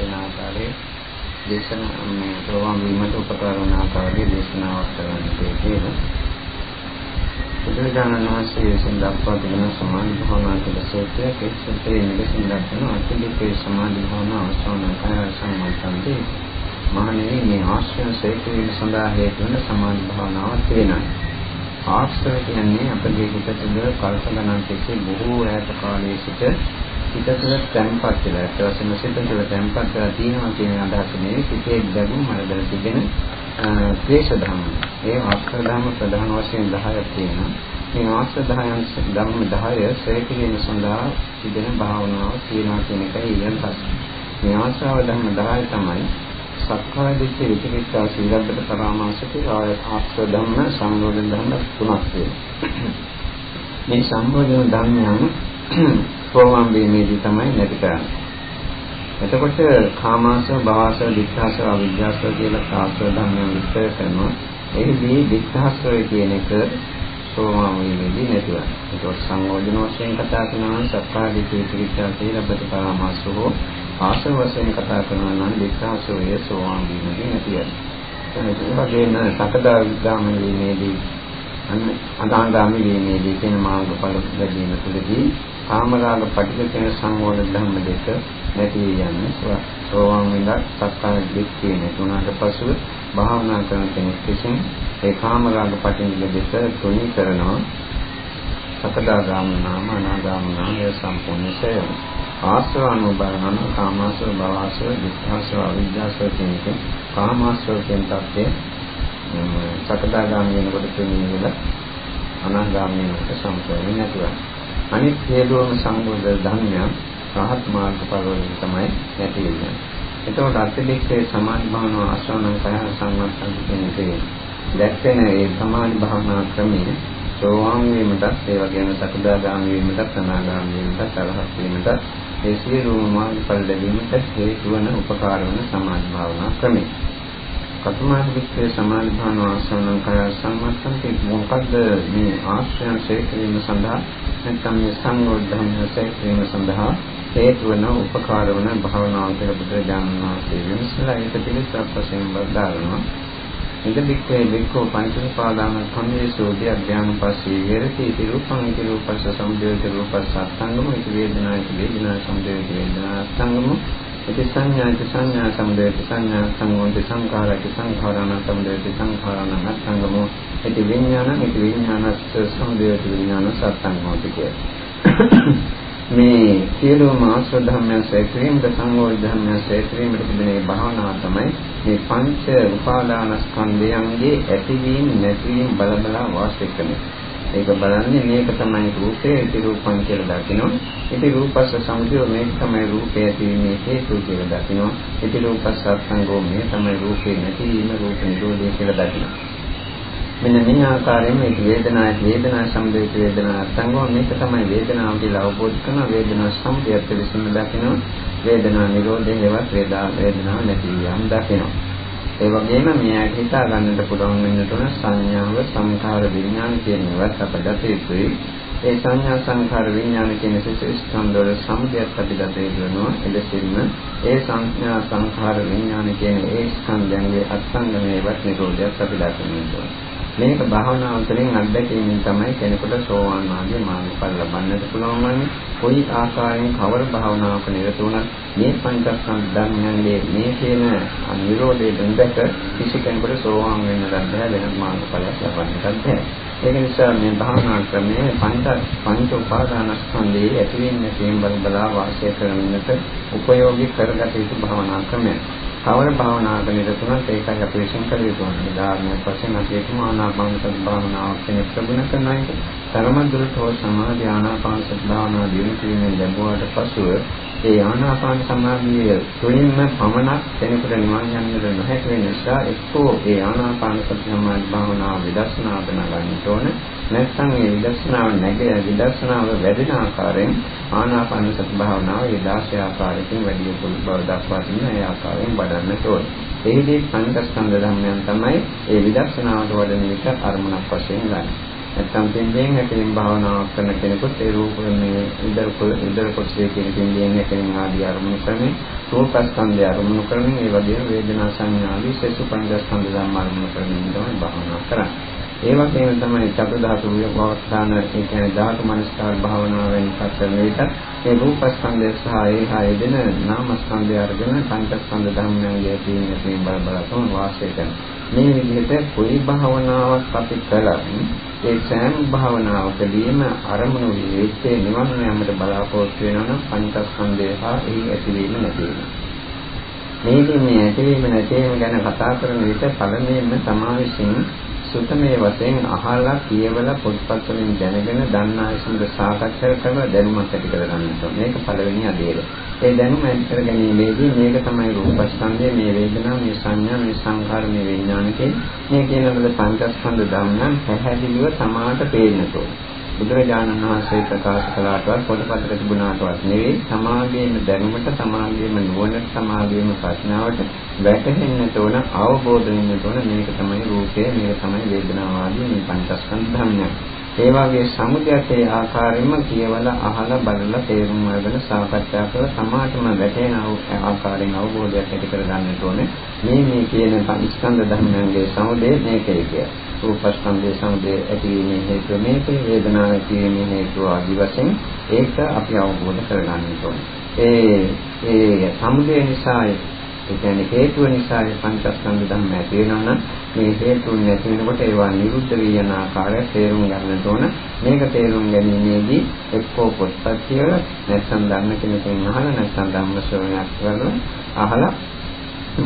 වෙන ආකාරයේ දේශන මේ ප්‍රවාහ වීමට උපකාර වන ආකාරයේ දේශනාවක් කරන්න තියෙනවා. බුදුරජාණන් වහන්සේ විසින් දක්වා තිබෙන සමාධි භාවනා කියලා සූත්‍රයක ඒ සූත්‍රයේ නිදසුන් දක්වන අතිලිකේ සමාධි භාවනා අවසාන කය සම්මතන්දී මහණෙනි මේ ආශ්‍රය සේකීම සඳහා හේතු වන සමාධි භාවනාවක් තියෙනවා. ආශ්‍රය කියන්නේ අපගේ හිතට කල්ප ගණන් තිස්සේ බොහෝ ඈත කාලයේ සිට හිත තුළ තැම්පත් වෙලා ඒත් වශයෙන්ම සිත තුළ තැම්පත් වෙලා තියෙනවා කියන අදහස නෙවෙයි සිතේ දැනුම් මනදල තිබෙන ක්ලේශ ධර්ම. ඒ ආශ්‍රය ධර්ම ප්‍රධාන වශයෙන් 10ක් තියෙනවා. මේ ආශ්‍රය ධර්ම ධර්ම 10 ශ්‍රේ කිරීම සඳහා තිබෙන භාවනාව තියෙනවා කියන එකයි ඊළඟ මේ ආශ්‍රව ධර්ම 10 තමයි සක්කාය දිට්ඨි විචිකිච්ඡා සීලබ්බත පරාමාසක ආස්ව ධම්ම සංයෝජන ධම්ම තුනක් තියෙනවා. මේ සංයෝජන ධර්මයන් ප්‍රෝග්‍රෑම් වීමේදී තමයි නැති කරන්නේ. එතකොට කාමාසව, භවසව, දික්ඛාසව, අවිද්‍යාසව කියලා ආස්ව ධර්මයන් විස්තර කරනවා. එහිදී දික්ඛාසව කියන එක ප්‍රෝග්‍රෑම් වීමේදී නැතිවන්නේ. ඒකත් සංයෝජන වශයෙන් කතා කරනවා සක්කාය දිට්ඨි විචිකිච්ඡා සීලබ්බත පරාමාසක ආශ්‍රව වශයෙන් කතා කරනවා නම් වික්‍රාසෝය සෝවාන් වීමකින් ඇතියයි. ඒ වගේම සකදාගාමී වීමේදී අනාගාමි වීමේදී කියන මාර්ගඵල ලැබීම තුළදී කාමරාග පටික කියන සංවෝධ ධර්ම දෙක නැති යන්නේ. සෝවාන් වෙලා සක්කාය දිට්ඨිය නැතුණාට පසුව භාවනා කරන කෙනෙක් විසින් ඒ කාමරාග පටික දෙක තුනී කරනවා. සකදාගාම නාම අනාගාම නාමය සම්පූර්ණසය ආශ්‍රවනුබරණ කාමාශ්‍රව භවශ්‍රව විත්‍යාශ්‍රව අවිද්‍යාශ්‍රව කියන එක කාමාශ්‍රව කියන තත්ත්වය සකදාගාමී වෙනකොට තුනී වෙලා අනාගාමී වෙනකොට සම්පූර්ණ නැතුව අනිත් හේතුවම සංබෝධ ධර්මයන් රහත් මාර්ගඵල වලින් තමයි නැති වෙන්නේ. එතකොට අත්‍යලික්ෂේ සමාධි භාවනාව ආශ්‍රවණං කය සංවත්තන් කියන එකේ දැක්කෙන ඒ සමාධි භාවනා ක්‍රමයේ සෝවාන් වීමටත් ඒ වගේම සකදාගාමී වීමටත් අනාගාමී වීමටත් අරහත් වීමටත් ඒ සියලුම මාර්ගඵල ලැබීමට හේතු වන උපකාර වන සමාධි භාවනා ක්‍රමය. කතුමාදිකේ සමාධි භාවනා ආසනං කය සම්මතන්ති මොකද්ද මේ ආශ්‍රයන් ශේඛරීම සඳහා නැත්නම් මේ සංගෝධම් ශේඛරීම සඳහා හේතු වන උපකාර වන භාවනාව කියලා බුදුරජාණන් වහන්සේ විමසලා ඒක පිළිස්සක් වශයෙන් වදාරනවා. ඉද බික්කේ බික්කෝ පංචස්පාදාන සම්මේසෝ ධ්‍යානපස්සී විරති ඉති රූපං ඉති රූපස්ස සමුදයති රූපස්ස අත්ංගම ඉති වේදනා ඉති වේදනා සමුදයති වේදනා අත්ංගම ඉති සංඥා ඉති සංඥා සමුදයති සංඥා සංගෝති සංඛාර ඉති සංඛාරණ සමුදයති සංඛාරණ අත්ංගම ඉති විඥාන ඉති විඥානස්ස සමුදයති විඥාන සත්ංගමෝති කිය. මේ සියලුම ආශ්‍රව ධර්මයන් සේක්‍රීමට සංගෝධ ධර්මයන් සේක්‍රීමට තිබෙන භාවනාව තමයි මේ පංච උපාදානස්කන්ධයන්ගේ ඇතිවීම නැතිවීම බල බල වාසය කරන. ඒක බලන්නේ මේක තමයි රූපේ ඉති රූපං කියලා දකිනවා. ඉති රූපස්ස සංයෝ මේක තමයි රූපේ ඇතිවීමේ හේතු කියලා දකිනවා. ඉති රූපස්ස සංගෝ මේ තමයි රූපේ නැතිවීම රූප නිරෝධය කියලා දකිනවා. මෙන්න මේ ආකාරයෙන් මේ වේදනාවේ වේදනා සම්දේශ වේදනා සංගම මේක තමයි වේදනාව කියලා අවබෝධ කරන වේදනා සම්පයත් විසින් දකිනවා වේදනා නිරෝධය හේවත් වේදා වේදනාව නැති යම් දකිනවා ඒ වගේම මෙයාට හිතා ගන්නට පුළුවන් වෙන තුන සංඥාව සංඛාර විඥාන කියන ඒවාත් අපට යුතුයි. ඒ සංඥා සංඛාර විඥාන කියන සිත ස්කන්ධ වල සමුදයත් අපිට තේරෙනවා එලෙසින්ම ඒ සංඥා සංඛාර විඥාන කියන ඒ ස්කන්ධයන්ගේ අත්ංගමේවත් නිරෝධයත් අපිට දකින්න මේක භාවනාව තුළින් අත්දැකීමෙන් තමයි කෙනෙකුට සෝවාන් ආදී මාර්ගඵල ලබන්නට පුළුවන් වන්නේ. කොයි ආකාරයෙන් කවර භාවනාවක නිරත වුණත් මේ පංචස්කන්ධ ධර්මයන්ගේ මේ කියන නිරෝධයෙන් දැක කිසි කෙනෙකුට සෝවාන් වෙන්න බැහැ වෙන මාර්ගඵලයක් ලබන්නට බැහැ. ඒක නිසා මේ භාවනා ක්‍රමයේ පංච පංච උපාදානස්කන්ධයේ ඇතිවෙන නැතිවෙන බල බලා වාසය කරන්නට උපයෝගී කරගත යුතු භාවනා ක්‍රමයක්. කවර භාවනාවක නිරතුණත් ඒකයි අපි විශ්ින් කළ යුතු වන්නේ. උදාහරණයක් වශයෙන් අපි එකම ආනාපාන සති භාවනාවක් කෙනෙක් ප්‍රගුණ කරන එක තරමද්දුරට හෝ සමාධි ආනාපාන සති භාවනාව දිනු කිරීමෙන් ලැබුවාට පසුව ඒ ආනාපාන සමාධිය තුළින්ම පමණක් කෙනෙකුට නිවන් යන්නට නොහැකි වෙන නිසා එක්කෝ ඒ ආනාපාන සති සමාධි භාවනාව විදර්ශනා කරන ගන්නට ඕන නැත්නම් ඒ විදර්ශනාව නැගේ විදර්ශනාව වැඩෙන ආකාරයෙන් ආනාපාන සති භාවනාව ඒ 16 ආකාරයකින් වැඩි යුතු බව දක්වා තියෙන ඒ ආකාරයෙන් වඩන්නට ඕන. එහිදී පංචස්කන්ධ ධර්මයන් තමයි ඒ විදර්ශනාවට වඩන විට අරමුණක් වශයෙන් ගන්න. නැත්නම් පින්දීන් හැකලින් භාවනාවක් කරන කෙනෙකුට ඒ රූප මේ ඉදර ඉදර කොටසේ කියන පින්දීන් හැකලින් ආදී අරමුණු කරමින් රූපස්කන්ධය අරමුණු කරමින් ඒ වගේම වේදනා සංඥාදී සසු පංචස්කන්ධ ධර්ම අරමුණු කරමින් තමයි භාවනා කරන්නේ. ඒ වගේම තමයි චතු ධාතු විවස්ථාන ඒ කියන්නේ ධාතු මනස්කාර භාවනාවෙන් පස්සෙන් විතර ඒ රූපස්කන්ධය සහ ඒහා යෙදෙන නාමස්කන්ධය අරගෙන පංචස්කන්ධ ධර්මයන්ගේ තියෙන තියෙන බල බල තම වාසය කරන මේ විදිහට කොයි භාවනාවක් අපි කළත් ඒ සෑම භාවනාවකදීම අරමුණු විවේචයේ නිවන් යාමට බලාපොරොත්තු වෙනවා නම් පංචස්කන්ධය හා එහි ඇතිවීම නැතිවීම මේකේ මේ ඇතිවීම නැතිවීම ගැන කතා කරන විට පළමුවෙන්ම තමා විසින් සුතමේ වශයෙන් අහලා කියවලා පොත්පත් වලින් දැනගෙන දන්නා විසඳ සාකච්ඡා කරලා දැනුමක් ඇති කරගන්න ඕනේ. මේක පළවෙනි අදේල. ඒ දැනුම ඇති කර ගැනීමේදී මේක තමයි රූපස්කන්ධය, මේ වේදනා, මේ සංඥා, මේ සංකාර, මේ විඥාන මේ කියන ලද පංචස්කන්ධ ධර්මයන් පැහැදිලිව සමාහට පේන්න ඕනේ. බුදුරජාණන් වහන්සේ ප්‍රකාශ කළාටවත් පොතපතක තිබුණාටවත් නෙවෙයි සමාගයේම දැනුමට සමාගයේම නුවණට සමාගයේම ප්‍රඥාවට වැටහෙන්නට ඕන අවබෝධ වෙන්නට ඕන මේක තමයි රූපය මේක තමයි වේදනාව ආදී මේ පංචස්කන්ධ ධර්මයන්. ඒ වගේ සමුදයත් ඒ ආකාරයෙන්ම කියවලා අහලා බලලා තේරුම් අරගෙන සාකච්ඡා කරලා සමාජම වැටෙන ආකාරයෙන් අවබෝධයක් ඇති කර ගන්නට ඕනේ. මේ මේ කියන පංචස්කන්ධ ධර්මයන්ගේ සමුදය මේකයි කියන්නේ. රූපස්කන්ධයේ සමුදය ඇතිවීමේ හේතුව මේකේ වේදනාව ඇතිවීමේ හේතුව ආදි වශයෙන් ඒක අපි අවබෝධ කරගන්න ඕනේ. ඒ ඒ සමුදය නිසා ඒ කියන්නේ හේතුව නිසා පංචස්කන්ධ ධර්ම ඇති වෙනවා නම් මේ හේතුන් නැති වෙනකොට ඒවා නිරුද්ධ වී යන ආකාරය තේරුම් ගන්න ඕන. මේක තේරුම් ගැනීමේදී එක්කෝ පොත්පත් කියලා නැත්නම් ධර්ම කෙනකින් අහලා නැත්නම් ධම්ම ශ්‍රවණයක් කරලා අහලා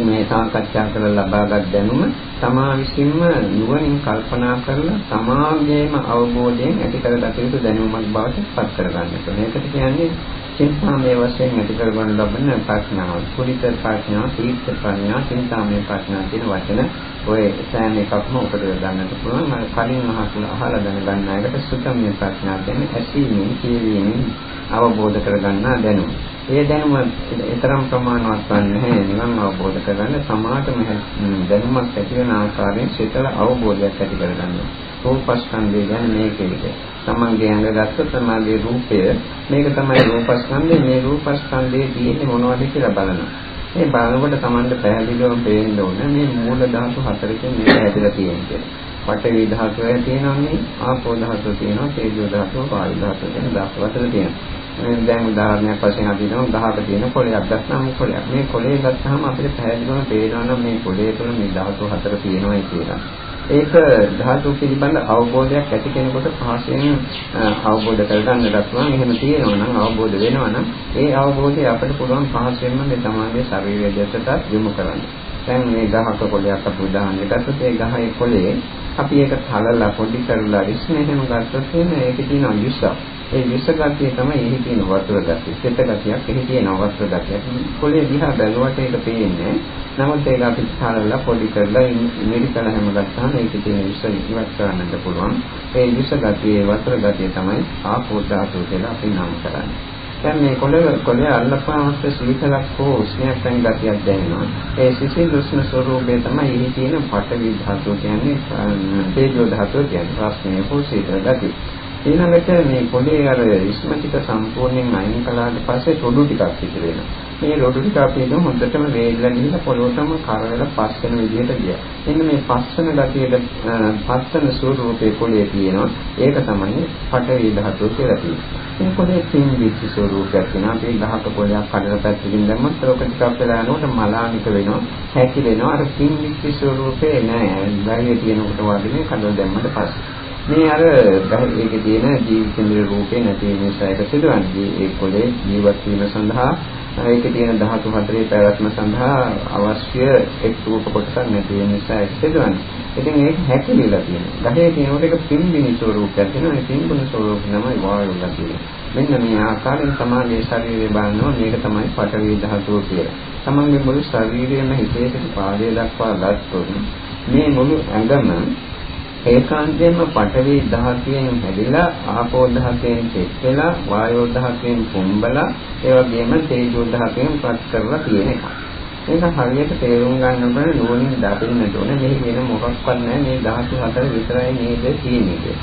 මේ සාකච්ඡා කරලා ලබාගත් දැනුම තමා විසින්ම නුවණින් කල්පනා කරලා තමාගේම අවබෝධයෙන් ඇති කරගත යුතු දැනුමක් බවට පත් කරගන්නට ඕනේ. ඒකට කියන්නේ චින්තාමය වශයෙන් ඇති කරගන්න ලබන ප්‍රඥාව. කුලිත ප්‍රඥාව, තීර්ථ ප්‍රඥාව, චින්තාමය ප්‍රඥාව කියන වචන ඔය සෑම එකක්ම උපදව ගන්නට පුළුවන්. අර කලින් අහලා අහලා දැනගන්න එකට සුතම්‍ය ප්‍රඥාව කියන්නේ ඇසීමෙන්, කියවීමෙන් අවබෝධ කරගන්නා දැනුම. ඒ දැනුම ඊතරම් ප්‍රමාණවත් නැහැ නිවන් අවබෝධ කරගන්න සමාතම දැනුමක් ඇති වෙන ආකාරයෙන් සිතල අවබෝධයක් ඇති කරගන්න. රූපස්කන්ධය ගැන මේකෙද. තමන්ගේ ඇඟ ගත්තොත් තමන්ගේ රූපය මේක තමයි රූපස්කන්ධය මේ රූපස්කන්ධයේ තියෙන්නේ මොනවද කියලා බලනවා. මේ බලනකොට තමන්ට පැහැදිලිවම පේන්න ඕන මේ මූල ධාතු හතරකින් මේක හැදලා තියෙන්නේ. පඨවි ධාතුව තියෙනවානේ ආපෝ ධාතුව තියෙනවා තේජෝ ධාතුව වායු ධාතුව කියන ධාතු හතර තියෙනවා. දැන් උදාහරණයක් වශයෙන් අපි හිතමු ගහක තියෙන කොළයක් ගත්තාම කොළයක්. මේ කොළේ ගත්තාම අපිට පැහැදිලිවම පේනවා නම් මේ කොළේ තුළ මේ ධාතු හතර තියෙනවායි කියලා. ඒක ධාතු පිළිබඳ අවබෝධයක් ඇති කෙනෙකුට පහසෙන් අවබෝධ කරගන්නට පුළුවන්. එහෙම තියෙනවා නම් අවබෝධ වෙනවා නම් ඒ අවබෝධය අපිට පුළුවන් පහසෙන්ම මේ තමගේ ශරීරය දෙසට යොමු කරන්න. දැන් මේ ගහක කොළයක් අපි උදාහරණයක් ගත්තොත් ඒ ගහේ කොළේ අපි ඒක තලලා පොඩි කරලා ඉස්ම එහෙම ගත්තොත් එන්නේ ඒකේ තියෙන යුසක්. ඒ විස ගතිය තමයි එහි තියෙන වතුර ගතිය. සෙත ගතියක් එහි තියෙන වතුර ගතියක්. පොළේ දිහා බැලුවට ඒක පේන්නේ. නමුත් ඒක අපි සාරලා පොඩි කරලා මෙඩිකල් හැම ගත්තාම ඒකේ තියෙන විස ඉවත් කරන්නත් පුළුවන්. ඒ විස ගතියේ වතුර ගතිය තමයි ආපෝ ධාතුව කියලා අපි නම් කරන්නේ. දැන් මේ කොළේ කොළේ අල්ලපාමත් සීතලක් හෝ උෂ්ණයක් වැනි ගතියක් දැනෙනවා. ඒ සිසිල් උෂ්ණ ස්වરૂපය තමයි එහි තියෙන පඨවි ධාතුව කියන්නේ තේජෝ ධාතුව කියන්නේ රස්නේ හෝ සීතල ගතිය. ඊළඟට මේ පොළේ අර ඉස්ම ටික සම්පූර්ණයෙන් අයින් කළාට පස්සේ රොඩු ටිකක් ඉතුරු වෙනවා. මේ රොඩු ටික අපි හිතමු හොඳටම වේලලා ගිහින් පොළොවටම කරවලා පස් වෙන විදිහට ගියා. එන්න මේ පස්සන ගතියට පස්සන ස්වරූපේ පොළේ තියෙනවා. ඒක තමයි පඨවි ධාතුව කියලා කියන්නේ. මේ පොළේ පින්විච්ච ස්වරූපයක් වෙනවා. අපි ගහක පොළයක් කඩලා පැත්තකින් දැම්මොත් ඒක ටිකක් වෙලා යනකොට මලානික වෙනවා. හැකි වෙනවා. අර පින්විච්ච ස්වරූපේ නෑ. ගහේ තියෙනකොට වගේ කඩලා දැම්මට පස්සේ මේ අර ඒකේ තියෙන ජීවිතේන්ද්‍ර රූපේ නැති වෙන නිසා ඒක සිදුවන්නේ ඒ කොලේ ජීවත් වීම සඳහා ඒකේ තියෙන ධාතු හතරේ පැවැත්ම සඳහා අවශ්‍ය එක් රූප කොටසක් නැති වෙන නිසා ඒක සිදුවන්නේ. ඉතින් ඒක හැකිලිලා තියෙනවා. ගහේ තියෙනකොට ඒක පින්බිනි ස්වරූපයක් තියෙනවා. ඒ පින්බිනි ස්වරූපය තමයි වායුලා තියෙන්නේ. මෙන්න මේ ආකාරයෙන් සමාගයේ ශරීරය බලනවා මේක තමයි පඨවි ධාතුව කියලා. තමන්ගේ මුළු ශරීරයම හිතේ සිට පාදයේ දක්වා ගත්තොත් මේ මුළු ඇඟම ඒකාන්තයෙන්ම පඨවි ධාතුවෙන් හැදිලා ආපෝ ධාතුවෙන් තෙච්චලා වායෝ ධාතුවෙන් පුම්බලා ඒ වගේම තේජෝ ධාතුවෙන් පත් කරලා තියෙන එක. මේක හරියට තේරුම් ගන්න ඕන නුවණින් දකින්නට ඕනේ. මෙහි වෙන මොකක්වත් නැහැ මේ ධාතු හතර විතරයි නේද තියෙන්නේ.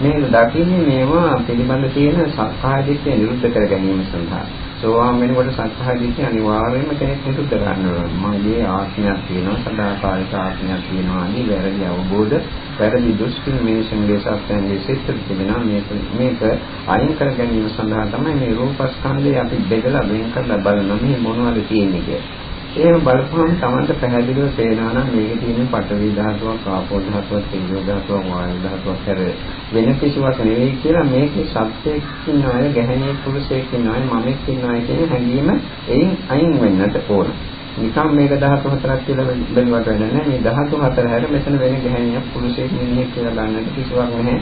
මේ දකින්නේ මේවා පිළිබඳ තියෙන සක්කාය දිට්ඨිය නිරුද්ධ කර ගැනීම සඳහා. සෝවාන් වෙනකොට සක්කාය දිට්ඨිය අනිවාර්යයෙන්ම කෙනෙක් නිරුද්ධ කරන්න මගේ ආත්මයක් තියෙනවා, සදාකාලික ආත්මයක් තියෙනවා අනි වැරදි අවබෝධ, වැරදි දෘෂ්ටි මේ සංගේ සත්‍යයේ සිත් තිබෙනවා. මේක මේක අයින් කර ගැනීම සඳහා තමයි මේ රූපස්කන්ධය අපි බෙදලා වෙන් කරලා බලන මේ මොනවද තියෙන්නේ කියලා. එහෙම බලපුවම Tamanට පැහැදිලිව පේනවා නම් මේකේ තියෙන පඨවි ධාතුවක්, ආපෝ ධාතුවක්, තේජෝ ධාතුවක්, වායු ධාතුවක් හැර වෙන කිසිවක් නෙවෙයි කියලා මේකේ සත්‍යයක් ඉන්නවය, ගැහණියෙක් පුරුෂයෙක් ඉන්නවය, මමෙක් ඉන්නවය කියන හැඟීම එයින් අයින් වෙන්නට ඕන. නිකම් මේක ධාතු හතරක් කියලා බැලුවට වෙන්නේ නැහැ. මේ ධාතු හතර හැර මෙතන වෙන ගැහණියක් පුරුෂයෙක් මිනිහෙක් කියලා ගන්නට කිසිවක් නැහැ.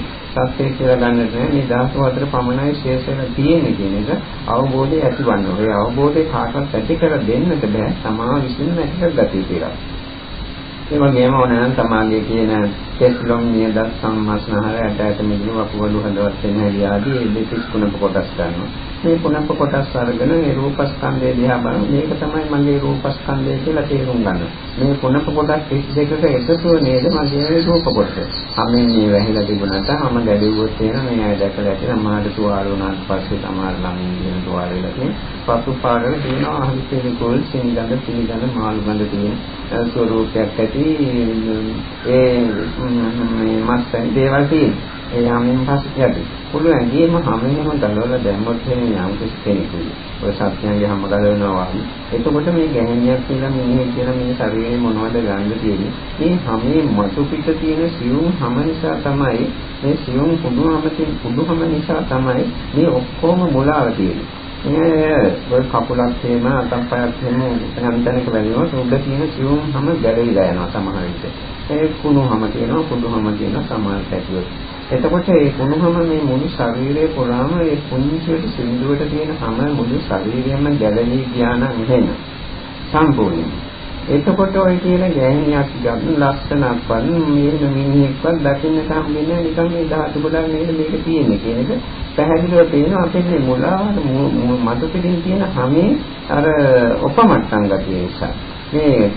සත්‍යයක් කියලා ගන්නට නැහැ. මේ ධාතු හතර පමණයි ශේෂල තියෙන්නේ කියන එක අවබෝධය ඇතිවන්න ඕනේ. ඒ අවබෝධය කාටවත් ඇති කර දෙන්නට බෑ. තමා විසින්ම ඇති කරගatiya කියලා. ඒ වගේම ඕනනම් තමාගේ කියන කෙස්ලොම් නියද සම්මස්නහර ඇට ඇට මිදුණු වකුගඩු හදවත් වෙන හැටි ආදී දෙතිස් කුණප කොටස් ගන්නවා. මේ කුණප කොටස් අරගෙන මේ රූපස්කන්ධය දිහා බලන මේක තමයි මගේ රූපස්කන්ධය කියලා තේරුම් ගන්න. මේ කුණප කොටස් 32ක එකතුව නේද මගේ රූප කොටස. හැමෙන් මේ වැහිලා තිබුණාට හැම ගැඩුවොත් තියෙන මේ අය දැකලා ඇති සමාඩ තුවාල වුණාට පස්සේ සමාඩ ළඟින් තියෙන තුවාල වෙලා තියෙන පසු පාරවල තියෙනවා අහිතේ කුල් සිංගඳ පිළිගඳ මාළු ගඳ තියෙන ස්වරූපයක් ඇති ඒ මේ මස්තන් දේවල් තියෙනවා. ඒ යමින් පස්සේ යටි. පුළුවන් ගියම හැමෙම ගලවලා දැම්මොත් එන්නේ යම් කිසි කෙනෙකුයි. ඔය සත්‍යයන්ගේ හැම ගලවනවා වගේ. එතකොට මේ ගැහණියක් කියලා මිනිහෙක් කියලා මේ ශරීරේ මොනවද ගන්න තියෙන්නේ? මේ හැමේ මතු පිට තියෙන සියුම් හැම නිසා තමයි මේ සියුම් කුඩුහම තියෙන කුඩුහම නිසා තමයි මේ ඔක්කොම මුලාව තියෙන්නේ. මේ ඔය කකුලක් එහෙම අතක් පයක් එහෙම යම් තැනක වැදිනොත් උඩ තියෙන සියුම් හැම ගැලවිලා යනවා සමහර විට. ඒ කුණුහම තියෙනවා කුඩුහම තියෙනවා සමහර පැතිවල. එතකොට මේ කුණුහම මේ මුළු ශරීරය පුරාම මේ කුණුසෙට සින්දුවට තියෙන හැම මුළු ශරීරයම ගැලවී ගියා නම් එහෙම සම්පූර්ණයෙන්. එතකොට ඔය කියන ගෑණියක් ගන්න ලස්සනක්වත් මේ මිනිහෙක්වත් දකින්න සම්බෙන්නේ නිකන් මේ ධාතු ගොඩක් නේද මේක තියෙන්නේ කියන එක පැහැදිලිව පේනවා අපේ මේ මුලා මතු පිටින් තියෙන හැමේ අර උපමට්ටම් ගතිය නිසා. මේ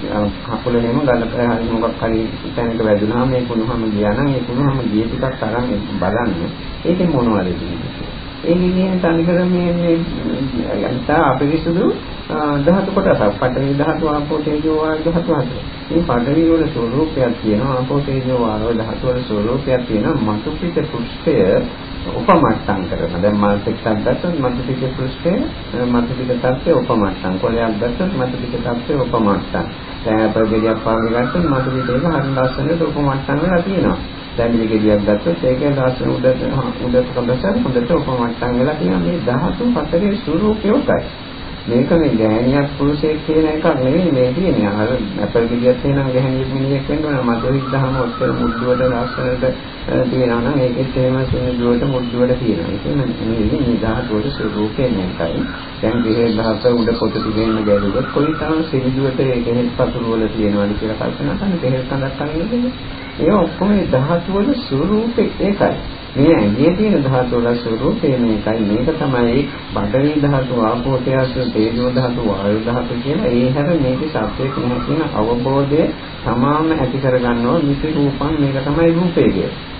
කකුලේම ගලක හරි මොකක් හරි තැනක වැදුනා මේ කුණුහම ගියා නම් ඒ කුණුහම ගිය ටිකක් අරන් බලන්න ඒකේ මොනවද තියෙන්නේ ඒ කියන්නේ තනිකර මේ මේ යන්තා අපිරිසුදු ධාතු කොටසක් පඩවි ධාතු ආපෝ තේජෝ වායු ධාතු හතර. මේ පඩවි වල ස්වરૂපයක් තියෙනවා ආපෝ තේජෝ වායු ධාතු වල ස්වરૂපයක් තියෙනවා මතු පිට පුෂ්ඨය උපමට්ටම් කරනවා. දැන් මානසික සම්පත්තත් මතු පිට පුෂ්ඨය මතු පිට තත්ත්වය උපමට්ටම්. කොලයක් දැක්කත් මතු පිට තත්ත්වය උපමට්ටම්. දැන් අපගෙඩියක් පාවි ගත්තොත් මතු පිටේක හරි ලස්සනට උපමට්ටම් වෙලා තියෙනවා. දැමිලි ගෙඩියක් ගත්තොත් ඒකේ දාසන උඩට උඩට කොටසක් හොඳට උපමට්ටම් වෙලා තියෙනවා. මේ ධාතු හතරේ ස්වરૂපය උකයි. මේක මේ ගෑණියක් පුරුෂයෙක් කියන එකක් නෙවෙයි මේ කියන්නේ. අර අපල් ගෙඩියක් තියෙනවා ගෑණියෙක් මිනිහෙක් වෙන්න ඕන. මත හිටහම ඔච්චර මුඩුවට ලස්සනට තියෙනවා නම් ඒකෙත් එහෙම සුනිදුවට මුඩුවට තියෙනවා. ඒක නෙවෙයි මේ ධාතුවේ ස්වરૂපය මේකයි. දැන් දෙහේ ධාත උඩ පොත තිබෙන්න ගැලුවොත් කොයි තරම් සිනිදුවට ඒකෙත් පතුරු වල තියෙනවද කියලා කල්පනා කරන දෙහේ කඳක් අනින්නේ. ඒ ඔක්කොම ධාතු වල ස්වરૂපේ ඒකයි. මේ ඇඟේ තියෙන ධාතු වල ස්වરૂපේ මේකයි. මේක තමයි බඩවි ධාතු, ආපෝ ධාතු, තේජෝ ධාතු, වායු ධාතු කියන ඒ හැර මේකේ සත්‍යයක් නැහැ කියන අවබෝධය තමාම ඇති කරගන්නවා. මිති රූපං මේක තමයි රූපේ කියන්නේ.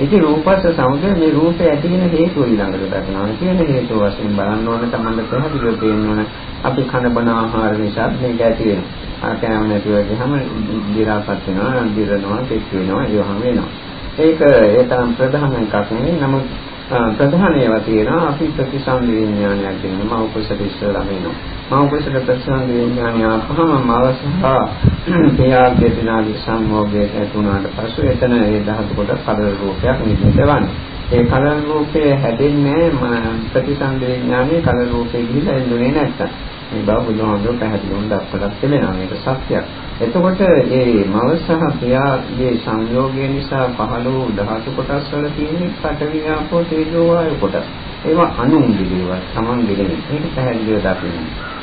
ඉතින් රූපස්ස සමුදය මේ රූපය ඇති වෙන හේතුව ඊළඟට දක්වනවා කියන හේතුව වශයෙන් බලන්න ඕන තමයි පැහැදිලිව පේන්න ඕන අපි කන බන ආහාර නිසා මේක ඇති වෙනවා කෑම නැතුව ගියහම දිරාපත් වෙනවා, දිරනවා, පිට වෙනවා, ඒවම වෙනවා. ඒක ඒ තරම් ප්‍රධාන එකක් නෙවෙයි. නමුත් ප්‍රධාන ඒවා තියෙනවා අපි ප්‍රතිසන්දි විඥානයක් කියන මෞපසට ඉස්සරලා වෙනවා. මෞපසට ප්‍රතිසන්දි විඥානය අපහම මව සහ පියාගේ දිනාගේ සංයෝගයට ඇතුණාට පසු එතන ඒ දහතු කොට කලර රූපයක් නිර්මිත වන්නේ. ඒ කලර රූපේ හැදෙන්නේ ප්‍රතිසන්දි විඥානයේ කලර රූපේ ගිහිලා එන්නේ නැත්තම්. මේ බව බුදුහාමුදුරුවෝ පැහැදිලිවම දක්වලා තිබෙනවා මේක සත්‍යයක්. එතකොට මේ මව සහ පියාගේ සංයෝගය නිසා පහළ වූ ධාතු කොටස් වල තියෙන පඨවි ආපෝ තේජෝ වායු කොටස්. ඒවා අනුන්ගේ දේවල්, Taman දෙලෙන. මේක පැහැදිලිව දකින්න.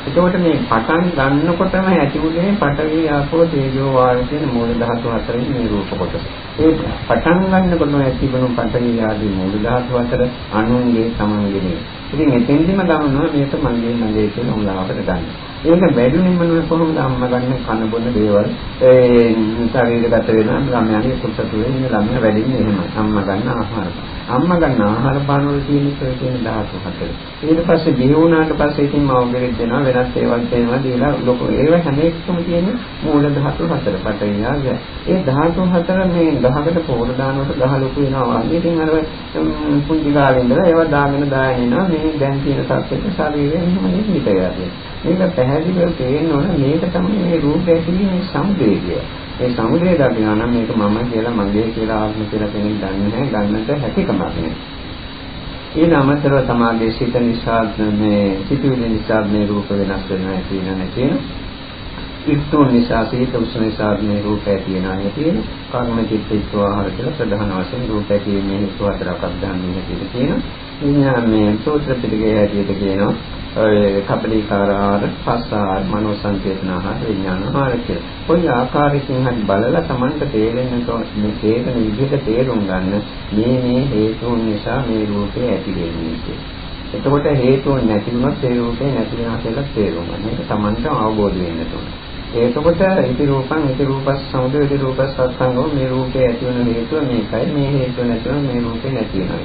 එතකොට මේ පටන් ගන්නකොටම ඇති උනේ පඨවි ආපෝ තේජෝ වායු කියන මූල ධාතු හතරෙන් මේ රූප කොටස. ඒ පටන් ගන්නකොටම ඇතිවුණු පඨවි ආදී මූල ධාතු හතර අනුන්ගේ තමන්ගේ නෙවෙයි. ඉතින් එතෙන්දිම ගමනවා මේක මගේ මගේ කියලා උලාවට ගන්න. ඒක වැඩිමින්ම නෙවෙයි කොහොමද අම්මා ගන්න කන බොන දේවල් ඒ ශරීරගත වෙන ළමයාගේ කුසතු වෙන ළමයා වැඩින්නේ එහෙම අම්මා ගන්න ආහාර. අම්මා ගන්න ආහාර පාන වල තියෙන ඒ කියන ධාතු හතර. ඊට පස්සේ බිහි වුණාට පස්සේ ඉතින් මවගෙරෙක් දෙනවා වෙනත් ඒවා දෙනවා දීලා ලොකු ඒව හැම එකම තියෙන මූල ධාතු හතර පටවියාග. ඒ ධාතු හතර මේ ගහකට පොර දානකොට ගහ ලොකු වෙනවා වගේ. ඉතින් අර පුංචි කාලේ ඉඳලා ඒවා දාගෙන දාගෙන ඉනවා. මේ දැන් තියෙන සත්‍යෙට ශරීරයෙන් එහෙම නිහිතයි. මේක පැහැදිලිව තේරෙන්න ඕන මේක තමයි මේ රූපය කියන්නේ සමුදේය. ඒ සමුදේ දකිනවා නම් මේක මම කියලා මගේ කියලා ආත්ම කියලා කෙනෙක් දන්නේ නැහැ ගන්නට හැකියාවක් නැහැ. ඊට අමතරව තමාගේ සිත නිසා මේ සිතුවිලි නිසා මේ රූප වෙනස් වෙනවා කියන නැතින. ඉක්තුන් නිසා සීත උෂ්ණ නිසා මේ රූපය තියෙනවා කියන කර්ම චිත්ත ආහාර කියලා ප්‍රධාන වශයෙන් රූපය කියන්නේ හේතු හතරක් අධ්‍යාත්මික හැටියට තියෙනවා. විඥානයේ සූත්‍ර පිටකයේ හැටියට කියනවා ඔය කපලිකාර ආහාර, පස්ස ආහාර, මනෝ සංකේතන ආහාර, විඥාන ආහාර කියලා. කොයි ආකාරයකින් හරි බලලා Tamanට තේරෙන්න මේ තේරෙන විදිහට තේරුම් ගන්න මේ මේ හේතුන් නිසා මේ රූපේ ඇති වෙන්නේ කියලා. එතකොට හේතුන් නැති වුණොත් ඒ රූපේ නැති වෙනවා කියලා තේරුම් ගන්න. මේක Tamanට අවබෝධ වෙන්න ඕනේ. එතකොට ඉති රූපං ඉති රූපස් සමුදය ඉති රූපස් සත්සංගෝ මේ රූපේ ඇති වෙන හේතුව මේකයි මේ හේතුව නැතිව මේ රූපේ නැති වෙනවා.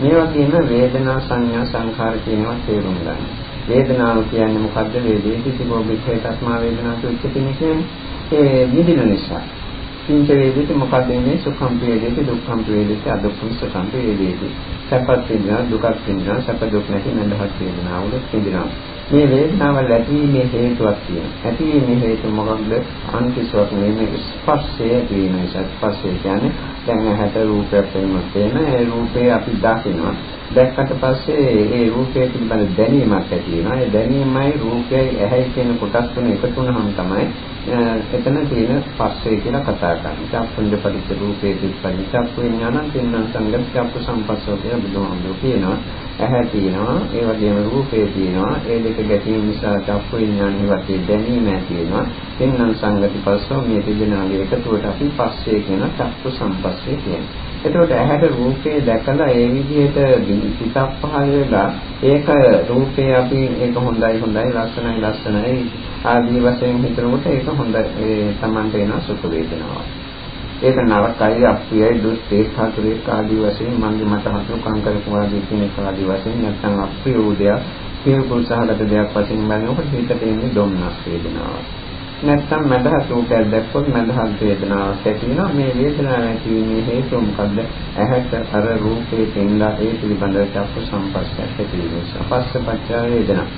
මේ වගේම වේදනා සංඥා සංඛාර කියනවා තේරුම් ගන්න. වේදනාව කියන්නේ මොකද්ද? වේදේති තිබෝබික්ඛේ තස්මා වේදනාතු උච්චතිනේ කියන්නේ. ඒ විඳින නිසා. කිංච වේදිත මොකක්ද මේ සුඛම් වේදිත දුක්ඛම් වේදිත අදුක්ඛම් සුඛම් වේදිත. සැපත් විඳිනවා දුකක් විඳිනවා සැප දුක් නැති නන්දහත් වේදනාව උඩ විඳිනවා. මේ වේදනාවල් ඇතිවීමේ හේතුවක් තියෙනවා. ඇතිවීමේ හේතුව මොකක්ද? අන්තිසවක් නෙමෙයි ස්පර්ශය ඇතිවීම නිසා. ස්පර්ශය කියන්නේ දැන් ඇහැට රූපයක් වෙනවත් තේන ඒ රූපේ අපි දකිනවා. දැක්කට පස්සේ ඒ රූපය පිළිබඳ දැනීමක් ඇති වෙනවා. ඒ දැනීමයි රූපයයි ඇහැයි කියන කොටස් තුන එකතු වුණාම තමයි එතන තියෙන ස්පර්ශය කියලා කතා කරන්නේ. චක්කුන්ද පරිච්ඡ රූපේ පිළිපදිච්ච චක්කු විඥානං තින්න සංගම් චක්කු සම්පස්සෝ කියලා බුදුහාමුදුරුවෝ කියනවා. ඇහැ තියෙනවා ඒ වගේම රූපේ තියෙනවා ඒ දෙක ගැටීම නිසා චක්කු විඥානයේ වටේ දැනීම ඇති වෙනවා තින්නම් සංගති පස්සෝ මේ තිබෙනාගේ එකතුවට අපි පස්සේ කියන චක්කු සම්පස්සේ කියන්නේ එතකොට ඇහැට රූපේ දැකලා ඒ විදිහට සිතක් පහළ වෙලා ඒක රූපේ අපි ඒක හොඳයි හොඳයි ලස්සනයි ලස්සනයි ආදී වශයෙන් හිතනකොට ඒක හොඳයි ඒ Tamanට එන සුඛ වේදනාවක් ඒක නරකයි අප්‍රියයි දුස්සේ හතරේ ආදී වශයෙන් මගේ මට හසුකම් කරපු ආදී කෙනෙක් ආදී වශයෙන් නැත්නම් අප්‍රිය උදයක් පියකුල් සහගත දෙයක් වශයෙන් බලනකොට හිතට එන්නේ දුම්නස් වේදනාවක්. නැත්නම් මදහත් රූපයක් දැක්කොත් මදහත් වේදනාවක් ඇති වෙනවා. මේ වේදනාව ඇති වීමේ හේතුව මොකද්ද? ඇහැට අර රූපේ තෙන්ලා ඒ පිළිබඳව චක්ක සම්පස්සයක් ඇති වෙනවා. සපස්සපච්ච වේදනා.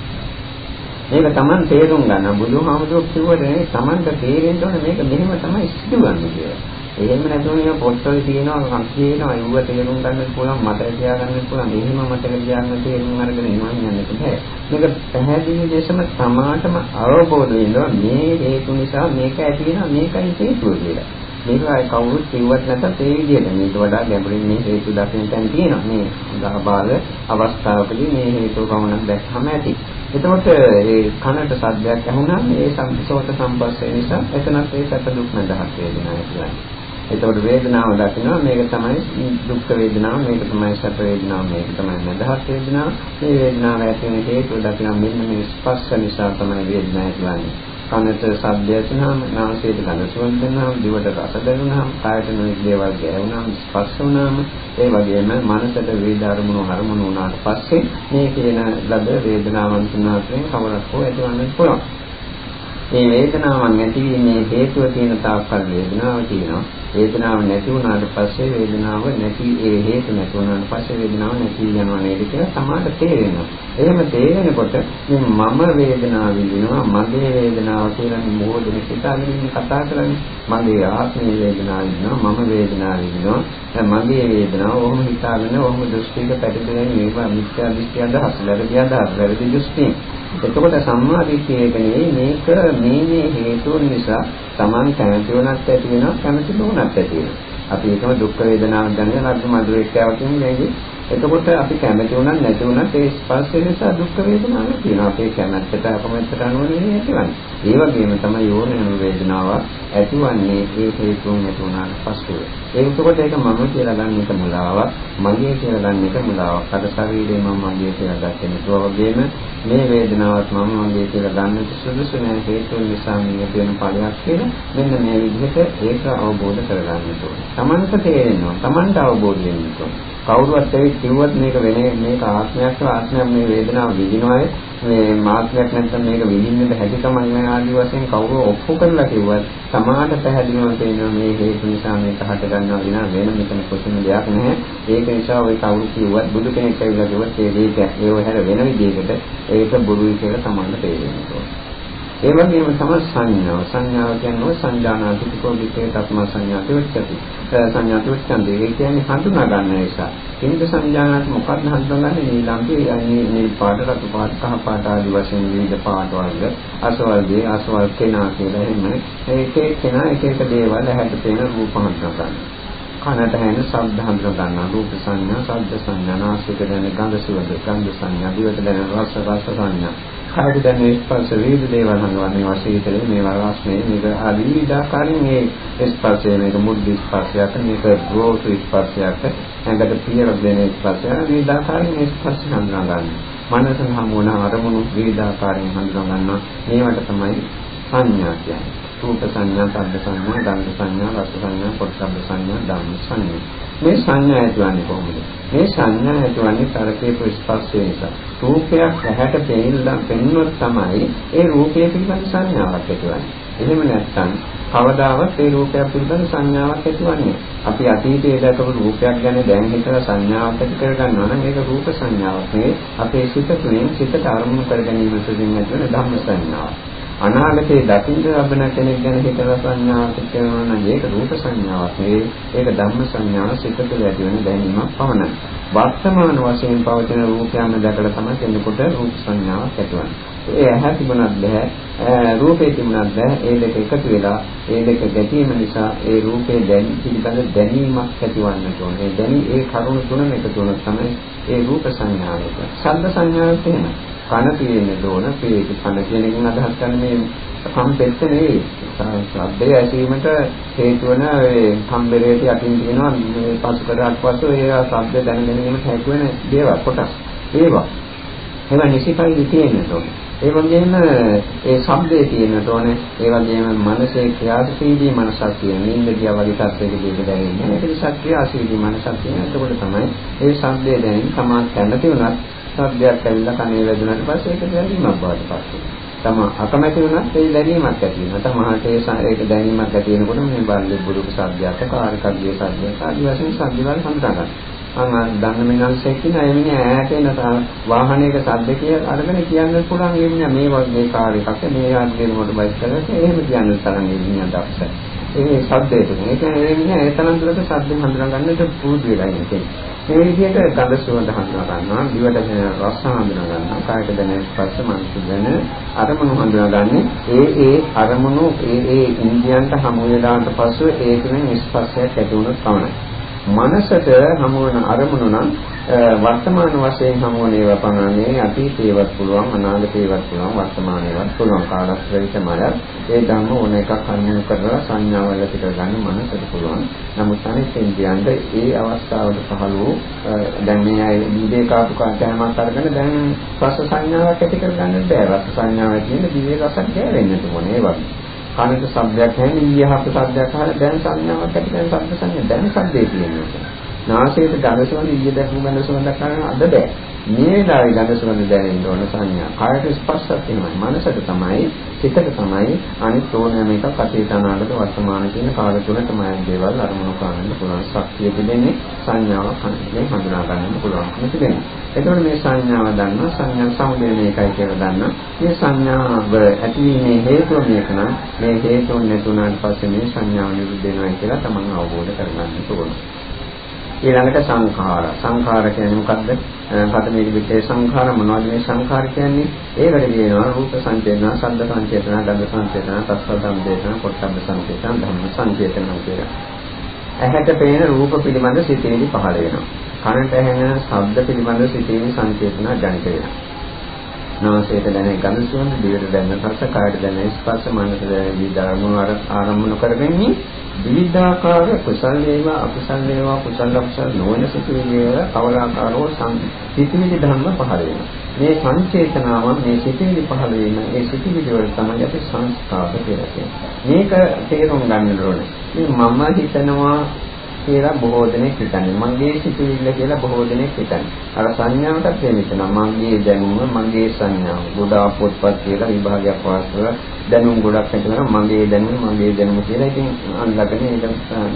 මේක Taman තේරුම් ගන්න බුදුහාමුදුරුවෝ කිව්වට Tamanට තේරෙන්න ඕනේ මේක මෙහෙම තමයි සිදුවන්නේ කියලා. එහෙම නැතුව මේ පොත්වල තියෙනවා කියනවා ඒව තේරුම් ගන්න පුළුවන් මතක තියාගන්න පුළුවන්. එහෙම මතක තියාගන්න තේරුම් අරගෙන ඉන්නවා යන්නත් බෑ. මේක පැහැදිලි දෙසම තමාටම අවබෝධ වෙනවා මේ හේතු නිසා මේක ඇති වෙනවා මේකයි හේතුව කියලා. මේක අය කවුරුත් කිව්වත් නැත්නම් ඒ විදිහට මේක වඩා ගැඹුරින් මේ හේතු දකින්න තැන් තියෙනවා. මේ ගහබාල අවස්ථාවකදී මේ හේතු පමණක් දැක්කම ඇති. එතකොට ඒ කනට සද්දයක් ඇහුණා මේ සෝත සම්පස්සේ නිසා එතනත් ඒ සැප දුක් නැදහත් වේදනාවක් කියන්නේ. එතකොට වේදනාව දකිනවා මේක තමයි දුක් වේදනාව මේක තමයි සැප වේදනාව මේක තමයි මදහත් වේදනාව. මේ වේදනාව ඇති වෙන හේතුව දකිනවා මෙන්න මේ ස්පර්ශ නිසා තමයි වේදනාව කියන්නේ කනට ශබ්දය ඇසෙනාම නාසයට ගඳ සුවඳ දැනෙනාම දිවට රස දැනුණාම කායට නොයෙක් දේවල් ගැහුණාම ස්පර්ශ වුණාම ඒ වගේම මනසට වේද අරමුණු අරමුණු වුණාට පස්සේ මේ කියන ලද වේදනාවන් තුනකින් කවරක් හෝ ඇතිවන්න පුළුවන්. මේ වේදනාවන් ඇතිවීමේ හේතුව තියෙන තාක්කල් වේදනාව තියෙනවා. වේදනාව නැති වුණාට පස්සේ වේදනාව නැති ඒ හේතු නැති වුණාට පස්සේ වේදනාව නැති යනවා නේද කියලා සමාඩ තේරෙනවා. එහෙම තේරෙනකොට මේ මම වේදනාව විඳිනවා මගේ වේදනාව කියලා මොහොතේ සිතාගෙන කතා කරන්නේ. මගේ ආත්මීය වේදනාව විඳිනවා මම වේදනාව විඳිනවා. මගේ වේදනාව ඔහොම හිතාගෙන ඔහොම දෘෂ්ටික පැටලෙන මේවා මිත්‍යා දෘෂ්ටි අදහස්, වැරදි අදහස්, වැරදි දෘෂ්ටි. එතකොට සම්මා දිට්ඨිය කියන්නේ මේක මේ මේ හේතුන් නිසා Taman කැමති වුණත් ඇති වෙනවා කැමති නොවුණත් ඇති වෙනවා. අපි ඒකම දුක් වේදනාවක් දැනගෙන අර මధుරේක්ෂාවකින් මේකේ එතකොට අපි කැමති වුණත් නැති වුණත් ඒ ස්පර්ශය නිසා දුක් වේදනාවක් තියෙනවා. අපේ කැමැත්තට අකමැත්තට අනුව නෙවෙයි ඇතිවන්නේ. ඒ වගේම තමයි යෝනින වේදනාව ඇතිවන්නේ ඒ හේතුන් ඇති වුණාට පස්සේ. ඒකකොට ඒක මම කියලා ගන්න එක මුලාවක්, මගේ කියලා ගන්න එක මුලාවක්. අද ශරීරේ මම මගේ කියලා ගත්තේ නේද? වගේම මේ වේදනාවත් මම මගේ කියලා ගන්නට සුදුසු නැහැ හේතුන් නිසා මේ වෙන ඵලයක් කියලා. මෙන්න මේ විදිහට ඒක අවබෝධ කරගන්න ඕනේ. Tamanට තේරෙනවා. Tamanට අවබෝධ වෙන්න ඕනේ. කවුරුවත් ඇවිත් කිව්වත් මේක වෙන්නේ මේක ආත්මයක් ආත්මයක් මේ වේදනාව විඳිනවායි. මේ මාත්‍රයක් නැත්නම් මේක විඳින්නට හැකි තමයි මේ ආදි වශයෙන් කවුරු ඔප්පු කරලා කිව්වත් සමාහට පැහැදිලිවම තේරෙනවා මේ හේතු නිසා මේක හට ගන්නවා විනා වෙන මෙතන කිසිම දෙයක් නැහැ. ඒක නිසා ඔය කවුරු කිව්වත් බුදු කෙනෙක් ඇවිල්ලා කිව්වත් ඒ දෙයක් ඒව හැර වෙන විදිහකට ඒක බොරුයි කියලා සමානට තේරෙනවා ඒ වගේම තමයි සංඥාව. සංඥාව කියන්නේ සංජානාති කෝපිතේ තත්ම සංඥාති උච්චති. සංඥාති උච්චන්ති. ඒ කියන්නේ හඳුනා ගන්න නිසා. කිනිද සංජානාති මොකක්ද හඳුනාගන්නේ? නීලම්පේ අනේ මේ පාට රතු පාට කහ පාට ආදි වශයෙන් විවිධ පාට වර්ග අසවල් දේ අසවල් කෙනා කියලා එහෙම ඒක කෙනා එක එක දේවල් හැට පේන රූප හඳුනා ගන්නවා. කනට ඇහෙන ශබ්ද හඳුනා ගන්නවා රූප සංඥා, ශබ්ද සංඥා, නාසයට දැනෙන ගඳ සුවඳ, ගන්ධ සංඥා, දිවට දැනෙන රස රස සංඥා, කායයට දැනෙන ස්පර්ශ වේද දේවල් හඳුනන්නේ මේවා සීතල මේවා රස්නේ මේක ආදී විවිධාකාරයෙන් මේ ස්පර්ශය මේක මුද්ද ස්පර්ශයක් මේක ගෝසු ස්පර්ශයක් ඇඟට පියර දෙන ස්පර්ශයක් විවිධාකාරයෙන් මේ ස්පර්ශ හඳුනා ගන්න. මනසෙන් හමුවන අරමුණු විවිධාකාරයෙන් හඳුනා ගන්නවා. මේවට තමයි සංඥා කියන්නේ. රූප සංඥා, ශබ්ද සංඥා, ගන්ධ සංඥා, රස සංඥා, පොට්ටබ්බ සංඥා, ධම්ම සංඥා. මේ සංඥා ඇතිවන්නේ කොහොමද? මේ සංඥා ඇතිවන්නේ තරකේ ස්පර්ශය නිසා. රූපයක් ඇහැට පෙනෙන්න පෙනුනොත් තමයි ඒ රූපය පිළිබඳ සංඥාවක් ඇතිවන්නේ. එහෙම නැත්නම් කවදාවත් ඒ රූපයක් පිළිබඳ සංඥාවක් ඇතිවන්නේ. අපි අතීතයේ දැකපු රූපයක් ගැන දැන් හිතලා සංඥාවක් ඇති කරගන්නවා නම් ඒක රූප සංඥාවක් නෙවෙයි. අපේ සිත තුළින් සිතට අරමුණු කර ගැනීම තුළින් ඇතිවන ධම්ම සංඥාවක්. අනාගතයේ දකින්න ලබන කෙනෙක් ගැන හිතලා සංඥාවක් කරනවා නම් ඒක රූප සංඥාවක් නෙවෙයි. ඒක ධම්ම සංඥාව සිත තුළ ඇති වෙන දැනීමක් පමණයි. වර්තමාන වශයෙන් පවතින රූපයන් දැකලා තමයි කෙනෙකුට රූප සංඥාවක් ඇතිවන්නේ. ඒ ඇහැ තිබුණත් බෑ රූපේ තිබුණත් බෑ. ඒ දෙක එකතු වෙලා ඒ දෙක ගැටීම නිසා ඒ රූපේ දැන් පිළිබඳ දැනීමක් ඇතිවන්නට ඕනේ. දැනි ඒ කරුණු තුනම එකතු වුණොත් තමයි ඒ රූප සංඥාව ශබ්ද සංඥාවක් එහෙමයි. කන තියෙන්න ඕන පිළික කන කියන එකෙන් අදහස් කරන්නේ සම්පෙත්ත නෙවෙයි. ශබ්දය ඇසීමට හේතු වන ඒ කම්බරේට යටින් තියෙනවා. මේ පසුකරක් පසු ඒ ශබ්ද දැන ගැනීමට හැකි වෙන දේවල් කොටස්. ඒවා. ඒවා නිසිපයි තියෙන්න ඕනේ. ඒ වගේම ඒ ශබ්දේ තියෙන්න ඕනේ. ඒ වගේම මනසේ ක්‍රියාශීලී මනසක් තියෙන. නින්ද ගියා වගේ තත්ත්වයකදී ඒක දැනෙන්නේ. ඒක නිසා ක්‍රියාශීලී මනසක් තියෙන. එතකොට තමයි ඒ ශබ්දය දැනෙන තමා කැමති වුණත් සද්දයක් ඇවිල්ලා කනේ වැදුනට පස්සේ ඒක දැනීමක් බවට පත් වෙනවා. තම අකමැති වුණත් ඒ දැනීමක් ඇති වෙනවා. තමහට ඒක දැනීමක් ඇති වෙනකොට මේ බල්ලේ බුරුක සද්දයක්, කාර්කග්ගේ සද්දයක් ආදී වශයෙන් සද්දවල හඳුනා ගන්නවා. අන්න දන්න මිනිස්සෙක් කියන අය මිනිහ ඈත එන වාහනයක සද්ද කියලා අරගෙන කියන්න පුළුවන් ඒ මිනිහ මේ වගේ කාර් එකක් මේ ආද්දේ මොකටද බයිසිකලයක් එහෙම කියන්න තරම් ඒ මිනිහ දක්ෂයි. ඒ ශබ්දයට. ඒ කියන්නේ ඒ මිනිහ ඒ තරම් දුරට ශබ්ද හඳුනා ගන්නට පුරුදු වෙලා ඉන්නේ. මේ විදිහට ගඳ සුවඳ හඳුනා ගන්නවා, දිවට දැනෙන රස හඳුනා ගන්නවා, කායට දැනෙන ස්පර්ශ මනසට දැනෙන අරමුණු හඳුනාගන්නේ ඒ ඒ අරමුණු ඒ ඒ ඉන්ද්‍රියන්ට හමු වෙලාට පස්සෙ ඒකෙන් ස්පර්ශයක් ඇති වුණොත් පමණයි. මනසට හමු වෙන අරමුණු නම් වර්තමාන වශයෙන් හමු වන ඒවා පමණනේ අතීතේවත් පුළුවන් අනාගතේවත් පුළුවන් වර්තමානේවත් පුළුවන්. කාලස්ත්‍රිතමල ඒ ධම්ම ඕන එකක් අනුමත කරලා සංඥාවල පිට ගන්න මනසට පුළුවන්. නමුත් අනිත් ඉන්දියන්ට ඒ අවස්ථාවට පහළ වූ දැන් මේ අය දීදේ කාපු කෑමක් අරගෙන දැන් රස සංඥාවක් ඇති කරගන්න බෑ. රස සංඥාව කියන්නේ දීවේ රසක් ගෑවෙන්නට ඕනේ ඒ වගේ කනට ශබ්දයක් ඇහෙන ඊයහප ශබ්දයක් අහලා දැන් සංඥාවක් ඇති කරන ශබ්ද සංඥා දැන් ශබ්දේ තියෙනවා. නාසයට ගඳ සුවඳ ඊයේ දැක්ම ගඳ සුවඳ කරන අද බෑ. මේ වෙලාවේ ගඳ සුවඳ දැනෙන්න ඕන සංඥා. කායට ස්පර්ශයක් එනවා. මනසට තමයි, හිතට තමයි අනිත් ඕනෑම එකක් අතීත අනාගත වර්තමාන කියන කාල තුන තමයි දේවල් අරමුණු කරන්න පුළුවන් ශක්තිය තිබෙන්නේ සංඥාවක් හඳුනේ හඳුනා ගන්න පුළුවන්කම තිබෙනවා. එතකොට මේ සංඥාව දන්නා සංඥා සමුදය මේකයි කියලා දන්නා. මේ සංඥාව ඇතිවීමේ හේතුව මේක නම් මේ හේතුන් නැතුණාට පස්සේ මේ සංඥාව නිරුද්ධ වෙනවා කියලා තමන් අවබෝධ කරගන්න ඕනේ. ඊළඟට සංඛාර. සංඛාර කියන්නේ මොකද්ද? පදමේ විදිහේ සංඛාර මොනවද මේ සංඛාර කියන්නේ? ඒකට කියනවා රූප සංචේතන, ශබ්ද සංචේතන, ගන්ධ සංචේතන, තත්ත්ව සංචේතන, පොට්ටබ්බ සංචේතන, ධම්ම සංචේතන කියලා. ඇහැට පේන රූප පිළිබඳ සිතේදී පහළ වෙනවා. කනට ඇහෙන ශබ්ද පිළිබඳ සිතීමේ සංකේතන ජනිත වෙනවා. නාසයට දැනෙන ගඳ සුවඳ, දිවට දැනෙන රස, කායට දැනෙන ස්පර්ශ, මනසට දැනෙන විදර්මන ආරම්භන කරගන්නේ විවිධාකාර කුසල වේවා අකුසල වේවා කුසල අකුසල නොවන සිතුවිලි වල කවලාකාරව සිතුවිලි ධර්ම පහළ වෙනවා. මේ සංචේතනාවන් මේ සිතුවිලි පහළ වෙන ඒ සිතුවිලි වල තමයි අපි සංස්කාර කියලා කියන්නේ. මේක තේරුම් ගන්න ඕනේ. මේ මම හිතනවා කියලා බොහෝ දෙනෙක් හිතන්නේ. මගේ සිතුවිල්ල කියලා බොහෝ දෙනෙක් හිතන්නේ. අර සංඥාවටත් එහෙම හිතනවා. මගේ දැනුම, මගේ සංඥාව. ගොඩාක් පොත්පත් කියලා විභාගයක් පාස් කරලා දැනුම් ගොඩක් හිතනවා. මගේ දැනුම, මගේ දැනුම කියලා. ඉතින් අල්ලගෙන ඒක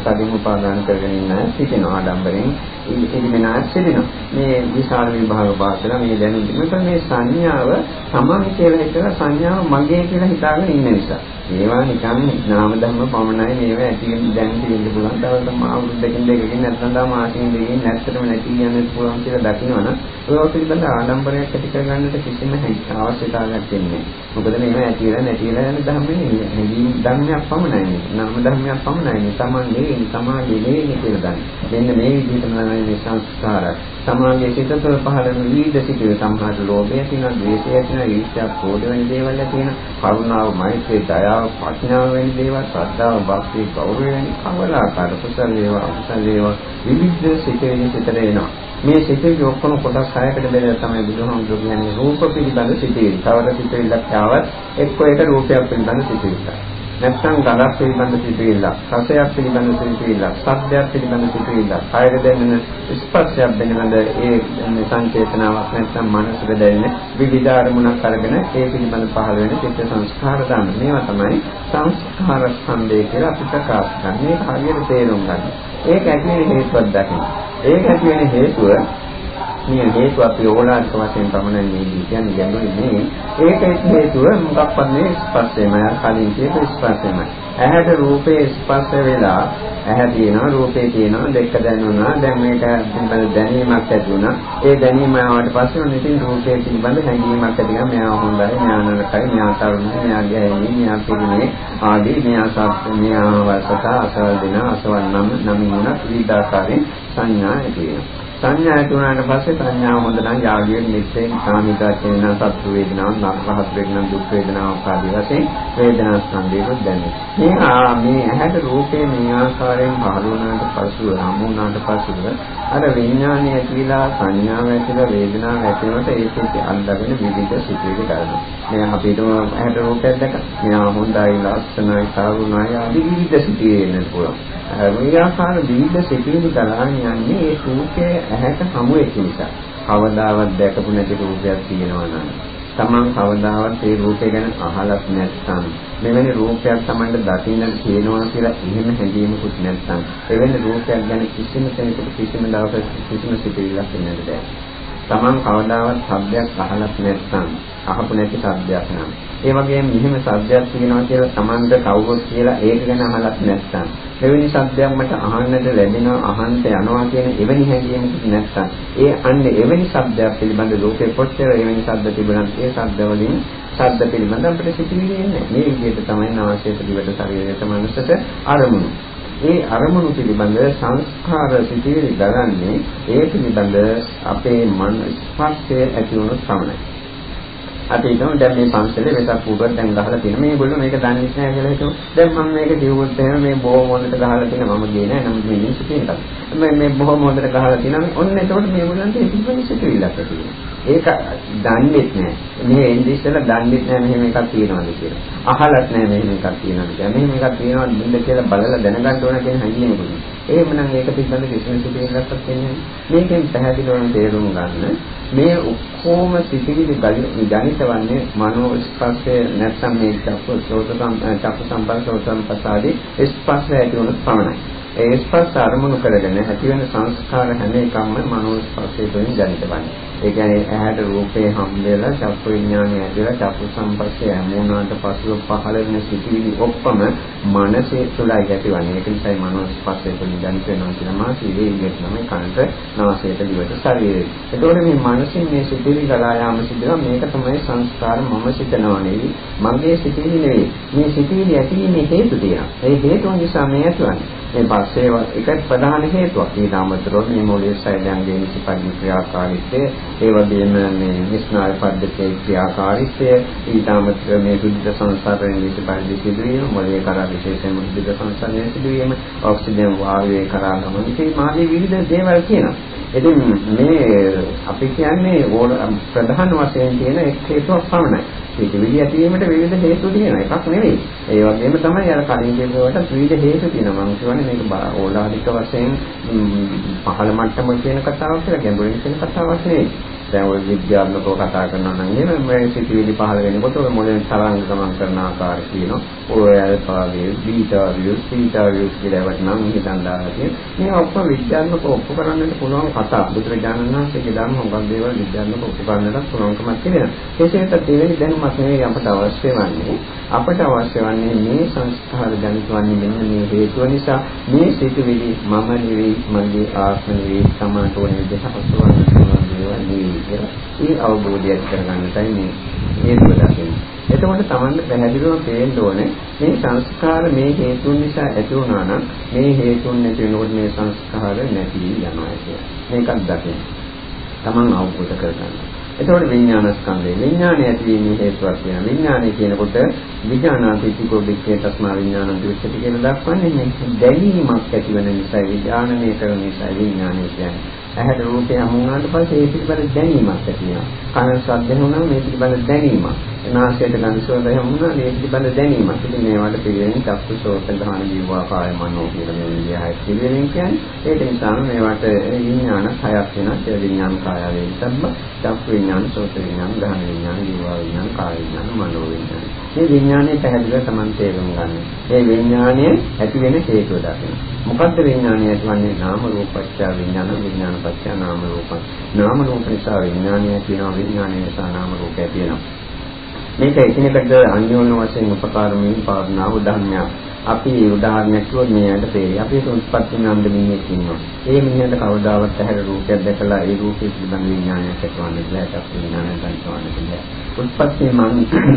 තදින් උපාදාන කරගෙන ඉන්න සිටිනවා ආඩම්බරෙන්. ඉතින් සිටිනවා. මේ විශාල විභාග පාස් කරලා මේ දැනුම මේ සංඥාව තමන් කියලා හිතලා සංඥාව මගේ කියලා හිතාගෙන ඉන්න නිසා. ඒවා නිකන් නාම ධර්ම පමණයි මේවා ඇති දැන් තියෙන්න පුළුවන්. තව තම අවුරුද්දකින් දෙකකින් නැත්නම් තව මාසෙකින් දෙකකින් නැත්තටම නැති යන්න පුළුවන් කියලා දකිනවනම් ඔය පිළිබඳ ආඩම්බරයක් ඇති කරගන්නට කිසිම අවශ්‍යතාවයක් දෙන්නේ නැහැ. මොකද මේවා ඇතිලා නැතිලා යන ධර්මනේ හැඟීම් ධර්මයක් පමණයි. නාම ධර්මයක් පමණයි. තමන් නෙවෙයි, සමාධිය නෙවෙයි කියලා දන්නේ. මෙන්න මේ විදිහටම මේ සංස්කාරය සමාගයේ සිත තුළ පහළ වෙන විවිධ සිතුවිලි සම්හාර ලෝභය තියෙනවා, ද්වේෂය තියෙනවා, ඊර්ෂ්‍යා, ක්‍රෝධ වෙන දේවල් තියෙනවා, කරුණාව, මෛත්‍රිය, දයාව, ප්‍රඥාව වෙන දේවල්, ශ්‍රද්ධාව, භක්තිය, ගෞරවය වෙන කවලාකාර කුසල වේවා, අකුසල වේවා විවිධ සිතුවිලි සිතට එනවා. මේ සිතුවිලි ඔක්කොම කොටස් හයකට බෙදලා තමයි බුදුහාමුදුරු කියන්නේ රූප පිළිබඳ සිතුවිලි. තවර සිතුවිල්ලක් ආවත් එක්ක එක රූපයක් පිළිබඳ සිතුවිල්ලක්. නැත්නම් ගඳක් පිළිබඳ සිතුවිල්ලක්, රසයක් පිළිබඳ සිතුවිල්ලක්, ශබ්දයක් පිළිබඳ සිතුවිල්ලක්, කායර දැනෙන ස්පර්ශයක් පිළිබඳ ඒ සංකේතනාවක් නැත්නම් මනසට දැනෙන විවිධ අරමුණක් අරගෙන ඒ පිළිබඳ පහළ වෙන චිත්ත සංස්කාර දාන. මේවා තමයි සංස්කාර ස්කන්ධය කියලා අපි ප්‍රකාශ කරන්නේ. හරියට තේරුම් ගන්න. ඒක ඇති වෙන හේතුවක් දකින්න. ඒක ඇති වෙන හේතුව මේ හේතු අපි ඕලාරික වශයෙන් පමණයි මේ කියන්නේ ගැඹුරින් නෙවෙයි. ඒක හේතුව මොකක්වත් නෙවෙයි ස්පර්ශයමයි. කලින් කියපු ස්පර්ශයමයි. ඇහැට රූපේ ස්පර්ශ වෙලා ඇහැ තියෙනවා රූපේ තියෙනවා දෙක දැනුණා. දැන් මේක පිළිබඳ දැනීමක් ඇති වුණා. ඒ දැනීම ආවට පස්සේ ඔන්න ඉතින් රූපේ පිළිබඳ හැඟීමක් ඇති ගමන් මෙයා හොඳයි මෙයා නරකයි මෙයා තරුණයි මෙයා ගැහැණි මෙයා පිරිමේ ආදී මෙයා සත්‍ය මෙයා වසත අසවල් දින අසවල් නම් නම් වුණා විවිධාකාරයෙන් සංඥා ඇති වෙනවා. සංඥා ඇති වුණාට පස්සේ සංඥාව හොඳ නම් යාගයෙන් නිස්සෙන් කාමිකා කියන සත්‍ය වේදනාව නරහත් වේදනාව දුක් වේදනාව ආදී වශයෙන් වේදනා ස්කන්ධයක දැනේ. මේ ආ මේ ඇහැට රූපේ මේ ආකාරයෙන් පහළ වුණාට පසුව හමු වුණාට පසුව අර විඥානය ඇතිලා සංඥාව ඇතිලා වේදනාව ඇතිවෙනකොට ඒකෙත් අල්ලගෙන විවිධ සිතුවිලි ගන්නවා. මේ අපිට ඇහැට රූපයක් දැක මෙයා හොඳයි ලස්සනයි කරුණයි ආදී විවිධ සිතුවිලි එන්න පුළුවන්. මේ ආකාර විවිධ සිතුවිලි ගලාගෙන යන්නේ ඒ රූපයේ ඇහැට හමු වෙච්ච නිසා. කවදාවත් දැකපු නැති රූපයක් තියෙනවා නම් තමන් කවදාවත් ඒ රූපය ගැන අහලත් නැත්නම් මෙවැනි රූපයක් Tamanට දකින්න තියෙනවා කියලා එහෙම හැඟීමකුත් නැත්නම් එවැනි රූපයක් ගැන කිසිම කෙනෙකුට කිසිම දවසක කිසිම සිතුවිල්ලක් එන්නට බෑ. Taman කවදාවත් ශබ්දයක් අහලත් නැත්නම් අහපු නැති ශබ්දයක් නම් ඒ වගේම මෙහෙම ශබ්දයක් තියෙනවා කියලා Tamanට කවුරුත් කියලා ඒක ගැන අහලත් නැත්නම්. එවැනි ශබ්දයක් මට අහන්නට ලැබෙනවා අහන්නට යනවා කියන එවැනි හැඟීමක් නැත්නම්. ඒ අන්නේ එවැනි ශබ්දයක් පිළිබඳ ලෝකේ කොච්චර එවැනි ශබ්ද තිබුණත් ඒ ශබ්ද වලින් ශබ්ද පිළිබඳ අපිට සිතිවිලි එන්නේ මේ විදිහට තමයි නාසයට දිවට ශරීරයට මනසට අරමුණු. ඒ අරමුණු පිළිබඳ සංස්කාර සිටිවිලි දරන්නේ ඒ පිළිබඳ අපේ මන ස්පර්ශය ඇති වුණු පමණයි. අපි හිතමු දැන් මේ පන්සලේ වෙසක් පුරුවක් දැන් ගහලා තියෙන මේගොල්ලෝ මේක දන්නේ නැහැ කියලා හිතමු. දැන් මම මේක කිව්වොත් එහෙම මේ බොහොම හොඳට ගහලා තියෙන මම ගියේ නැහැ නම් මේ මිනිස්සු කියන එක. මේ මේ බොහොම හොඳට ගහලා තියෙනවා. ඔන්න එතකොට මේගොල්ලන්ට ඒ පිළිබඳ සිතුවිල්ලක් ඇති වෙනවා. ඒක දන්නේ නැහැ. මේ එන්නේ ඉස්සෙල්ලා දන්නේ නැහැ මෙහෙම එකක් තියෙනවද කියලා. අහලත් නැහැ මෙහෙම එකක් තියෙනවද කියලා. මෙහෙම එකක් තියෙනවද බින්ද කියලා බලලා දැනගන්න ඕන කියන හැඟීමකුත්. එහෙමනම් ඒක පිළිබඳ කිසිම සිතුවිල්ලක් තියෙන්නේ මේකෙන් පැහැදිලිවම තේරුම් ගන්න මේ ඔක්කොම සිතිවිලි ගණිත වන්නේ මනෝ ස්පර්ශය නැත්නම් මේ චක්ක සෝත චක්ක සම්පන්න සෝත සම්පස්සාදී ස්පර්ශය ඇති වුණොත් පමණයි. ඒ ස්පර්ශ අරමුණු කරගෙන ඇති වෙන සංස්කාර හැම එකක්ම මනෝ ස්පර්ශය තුළින් ජනිත වන්නේ. ඒ කියන්නේ ඇහැට රූපේ හම් වෙලා චක්ක විඥානය ඇදලා චක්ක සම්පස්සේ හැමුණාට පසුව පහළ වෙන සිතිවිලි ඔක්කොම මනසේ තුලයි ඇතිවන්නේ. ඒක නිසායි මනෝ ස්පර්ශය තුළින් ජනිත වෙනවා කියලා මා කියේ ඉන්නේ තමයි කනට නාසයට දිවට ශරීරයට. ඒතකොට මේ මනසින් මේ සිතිවිලි ගලා යාම සිදුවා මේක තමයි සංස්කාර මම සිතනවා නෙවෙයි. මගේ සිතිවිලි නෙවෙයි. මේ සිතිවිලි ඇතිවීමේ හේතු තියෙනවා. ඒ හේතුව නිසා මේ ඇතිවන්නේ. මේ පස්සේ ඒක ප්‍රධාන හේතුවක්. ඊට අමතරව මේ මොළයේ ශෛලයන්ගේ නිසිපරිදි ක්‍රියාකාරීත්වය, ඒ වගේම මේ විස්නාය පද්ධතියේ ක්‍රියාකාරීත්වය, ඊට අමතරව මේ විද්‍යුත් සංසාරයෙන් නිසිපරිදි සිදුවීම, මොළයේ කරා විශේෂයෙන්ම විද්‍යුත් සංසාරයෙන් සිදුවීම, ඔක්සිජන් වායුවේ කරා ගමන, මේ මාගේ විවිධ දේවල් කියනවා. ඉතින් මේ අපි කියන්නේ ප්‍රධාන වශයෙන් තියෙන එක් හේතුවක් පමණයි. සිතුවිලි ඇතිවීමට විවිධ හේතු තියෙනවා. එකක් නෙවෙයි. ඒ වගේම තමයි අර කලින් කියපුවට විවිධ හේතු තියෙනවා. මම කියන්නේ මේක ඕලාරික වශයෙන් පහළ මට්ටම කියන කතාවක් කියලා ගැඹුරින් කියන කතාවක් නෙවෙයි. දැන් ඔය විද්‍යාත්මකව කතා කරනවා නම් එහෙම මේ සිතුවිලි පහළ වෙනකොට ඔය මොළෙන් තරංග ගමන් කරන ආකාරය කියනවා. ඔය alpha wave, beta wave, theta wave කියලා වට නම් හිතන් දාලා තියෙන. මේ ඔක්කොම විද්‍යාත්මකව ඔප්පු කරන්නට පුළුවන් කතා. බුදුරජාණන් වහන්සේගේ ධර්ම හොඟක් දේවල් විද්‍යාත්මකව ඔප්පු කරන්නට පුළුවන්කමක් තියෙනවා. ඒකෙන්ට දෙවෙනි දැනුමක් නෙවෙයි අපට අවශ්‍ය වන්නේ. අපට අවශ්‍ය වන්නේ මේ සංස්කාර ජනිත වන්නේ මෙන්න මේ හේතුව නිසා මේ සිතුවිලි මම නෙවෙයි, මගේ ආත්ම නෙවෙයි, සමානට ඕන විදිහට හසුරවන්න දේවල් නෙවෙයි කියලා ඒ අවබෝධය කරගන්නටයි මේ හේතුව දකින්නේ. එතකොට Tamanne පැහැදිලිවම පේන්න ඕනේ මේ සංස්කාර මේ හේතුන් නිසා ඇති වුණා නම් මේ හේතුන් නැති වෙනකොට මේ සංස්කාර නැති යනවා කියලා. මේකක් දකින්න. Taman අවබෝධ කරගන්න. එතකොට විඥාන ස්කන්ධය විඥානය ඇතිවීමේ හේතුවක් වෙනවා. විඥානය කියනකොට විඥානාතිකෝ වික්කේ තස්මා විඥානං දිවිච්ඡති කියන දක්වන්නේ මේ දැනීමක් ඇතිවන නිසා විඥානනය කරන නිසා විඥානය කියන්නේ. ඇහැට රූපය හමු වුණාට පස්සේ ඒ පිළිබඳ දැනීමක් ඇති වෙනවා. කන ශබ්ද වුණාම මේ පිළිබඳ දැනීමක්. නාසයට ගඳ සුවඳ හමුණා මේ පිළිබඳ දැනීමක්. ඉතින් මේවට පිළිවෙලින් චක්කු සෝත ගාන ජීවා කාය මනෝ කියන මේ විදිහයි පිළිවෙලින් කියන්නේ. ඒක නිසා මේවට විඥාන හයක් වෙනවා. ඒ විඥාන කාය වේසබ්බ, චක්කු විඥාන, සෝත විඥාන, ගාන විඥාන, ජීවා විඥාන, කාය විඥාන, මනෝ විඥාන. මේ විඥානයේ පැහැදිලිව Taman තේරුම් ගන්න. මේ විඥානයේ ඇති වෙන හේතුව දකින්න. මොකද්ද විඥානය ඇතිවන්නේ? නාම රූපච්ඡ විඥාන විඥාන පත්‍ය නාම රූප. නාම රූප නිසා විඥානය තියෙනවා විඥානය නිසා නාම රූපය තියෙනවා. මේක එකිනෙකට අන්‍යෝන්‍ය වශයෙන් උපකාරමින් පාදනා උදාහරණයක්. අපි උදාහරණයක් කිව්වොත් මේකට තේරෙයි. අපි උත්පත්ති නන්ද මිනිහෙක් ඉන්නවා. ඒ මිනිහට කවදාවත් ඇහැර රූපයක් දැකලා ඒ රූපේ පිළිබඳ විඥානයක් ඇතිවන්නේ නැහැ. ඒක විඥානයක් ගන්නවන්නේ නැහැ. උත්පත්ති මන්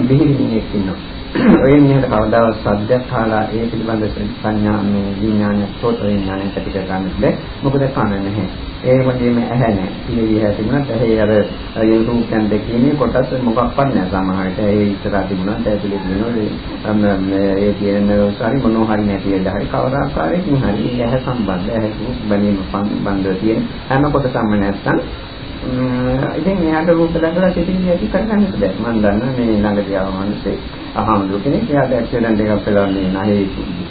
දෙහිරි මිනිහෙක් ඉන්නවා. ඔය මිනිහට කවදාවත් සද්දයක් අහලා ඒ පිළිබඳ සංඥා මේ විඥානය සෝත විඥානය ඇති කර ගන්න බැහැ. මොකද කන නැහැ. ඒ වගේම ඇහැ නැහැ. පිළිවිහ තිබුණත් ඇහි අර යොතුන් දෙකීමේ කොටස් මොකක්වත් නැහැ. සමහරට ඒ ඉස්සරහ තිබුණත් ඒ පිළිබඳව ඒ කියන සාරි මොනවා හරි නැති වෙලා හරි කවදාකාරයකින් හරි ඇහැ සම්බන්ධ ඇහැ බැලීම සම්බන්ධ තියෙන හැම කොටසක්ම නැත්තම් ඉතින් එයාට රූප දැකලා සිතින් ඇති කරගන්න බෑ. මම දන්නා මේ ළඟදී ආව මිනිස්සේ අහම්දු කෙනෙක් එයාට ඇක්සිඩන්ට් එකක් වෙලාන්නේ නැහැ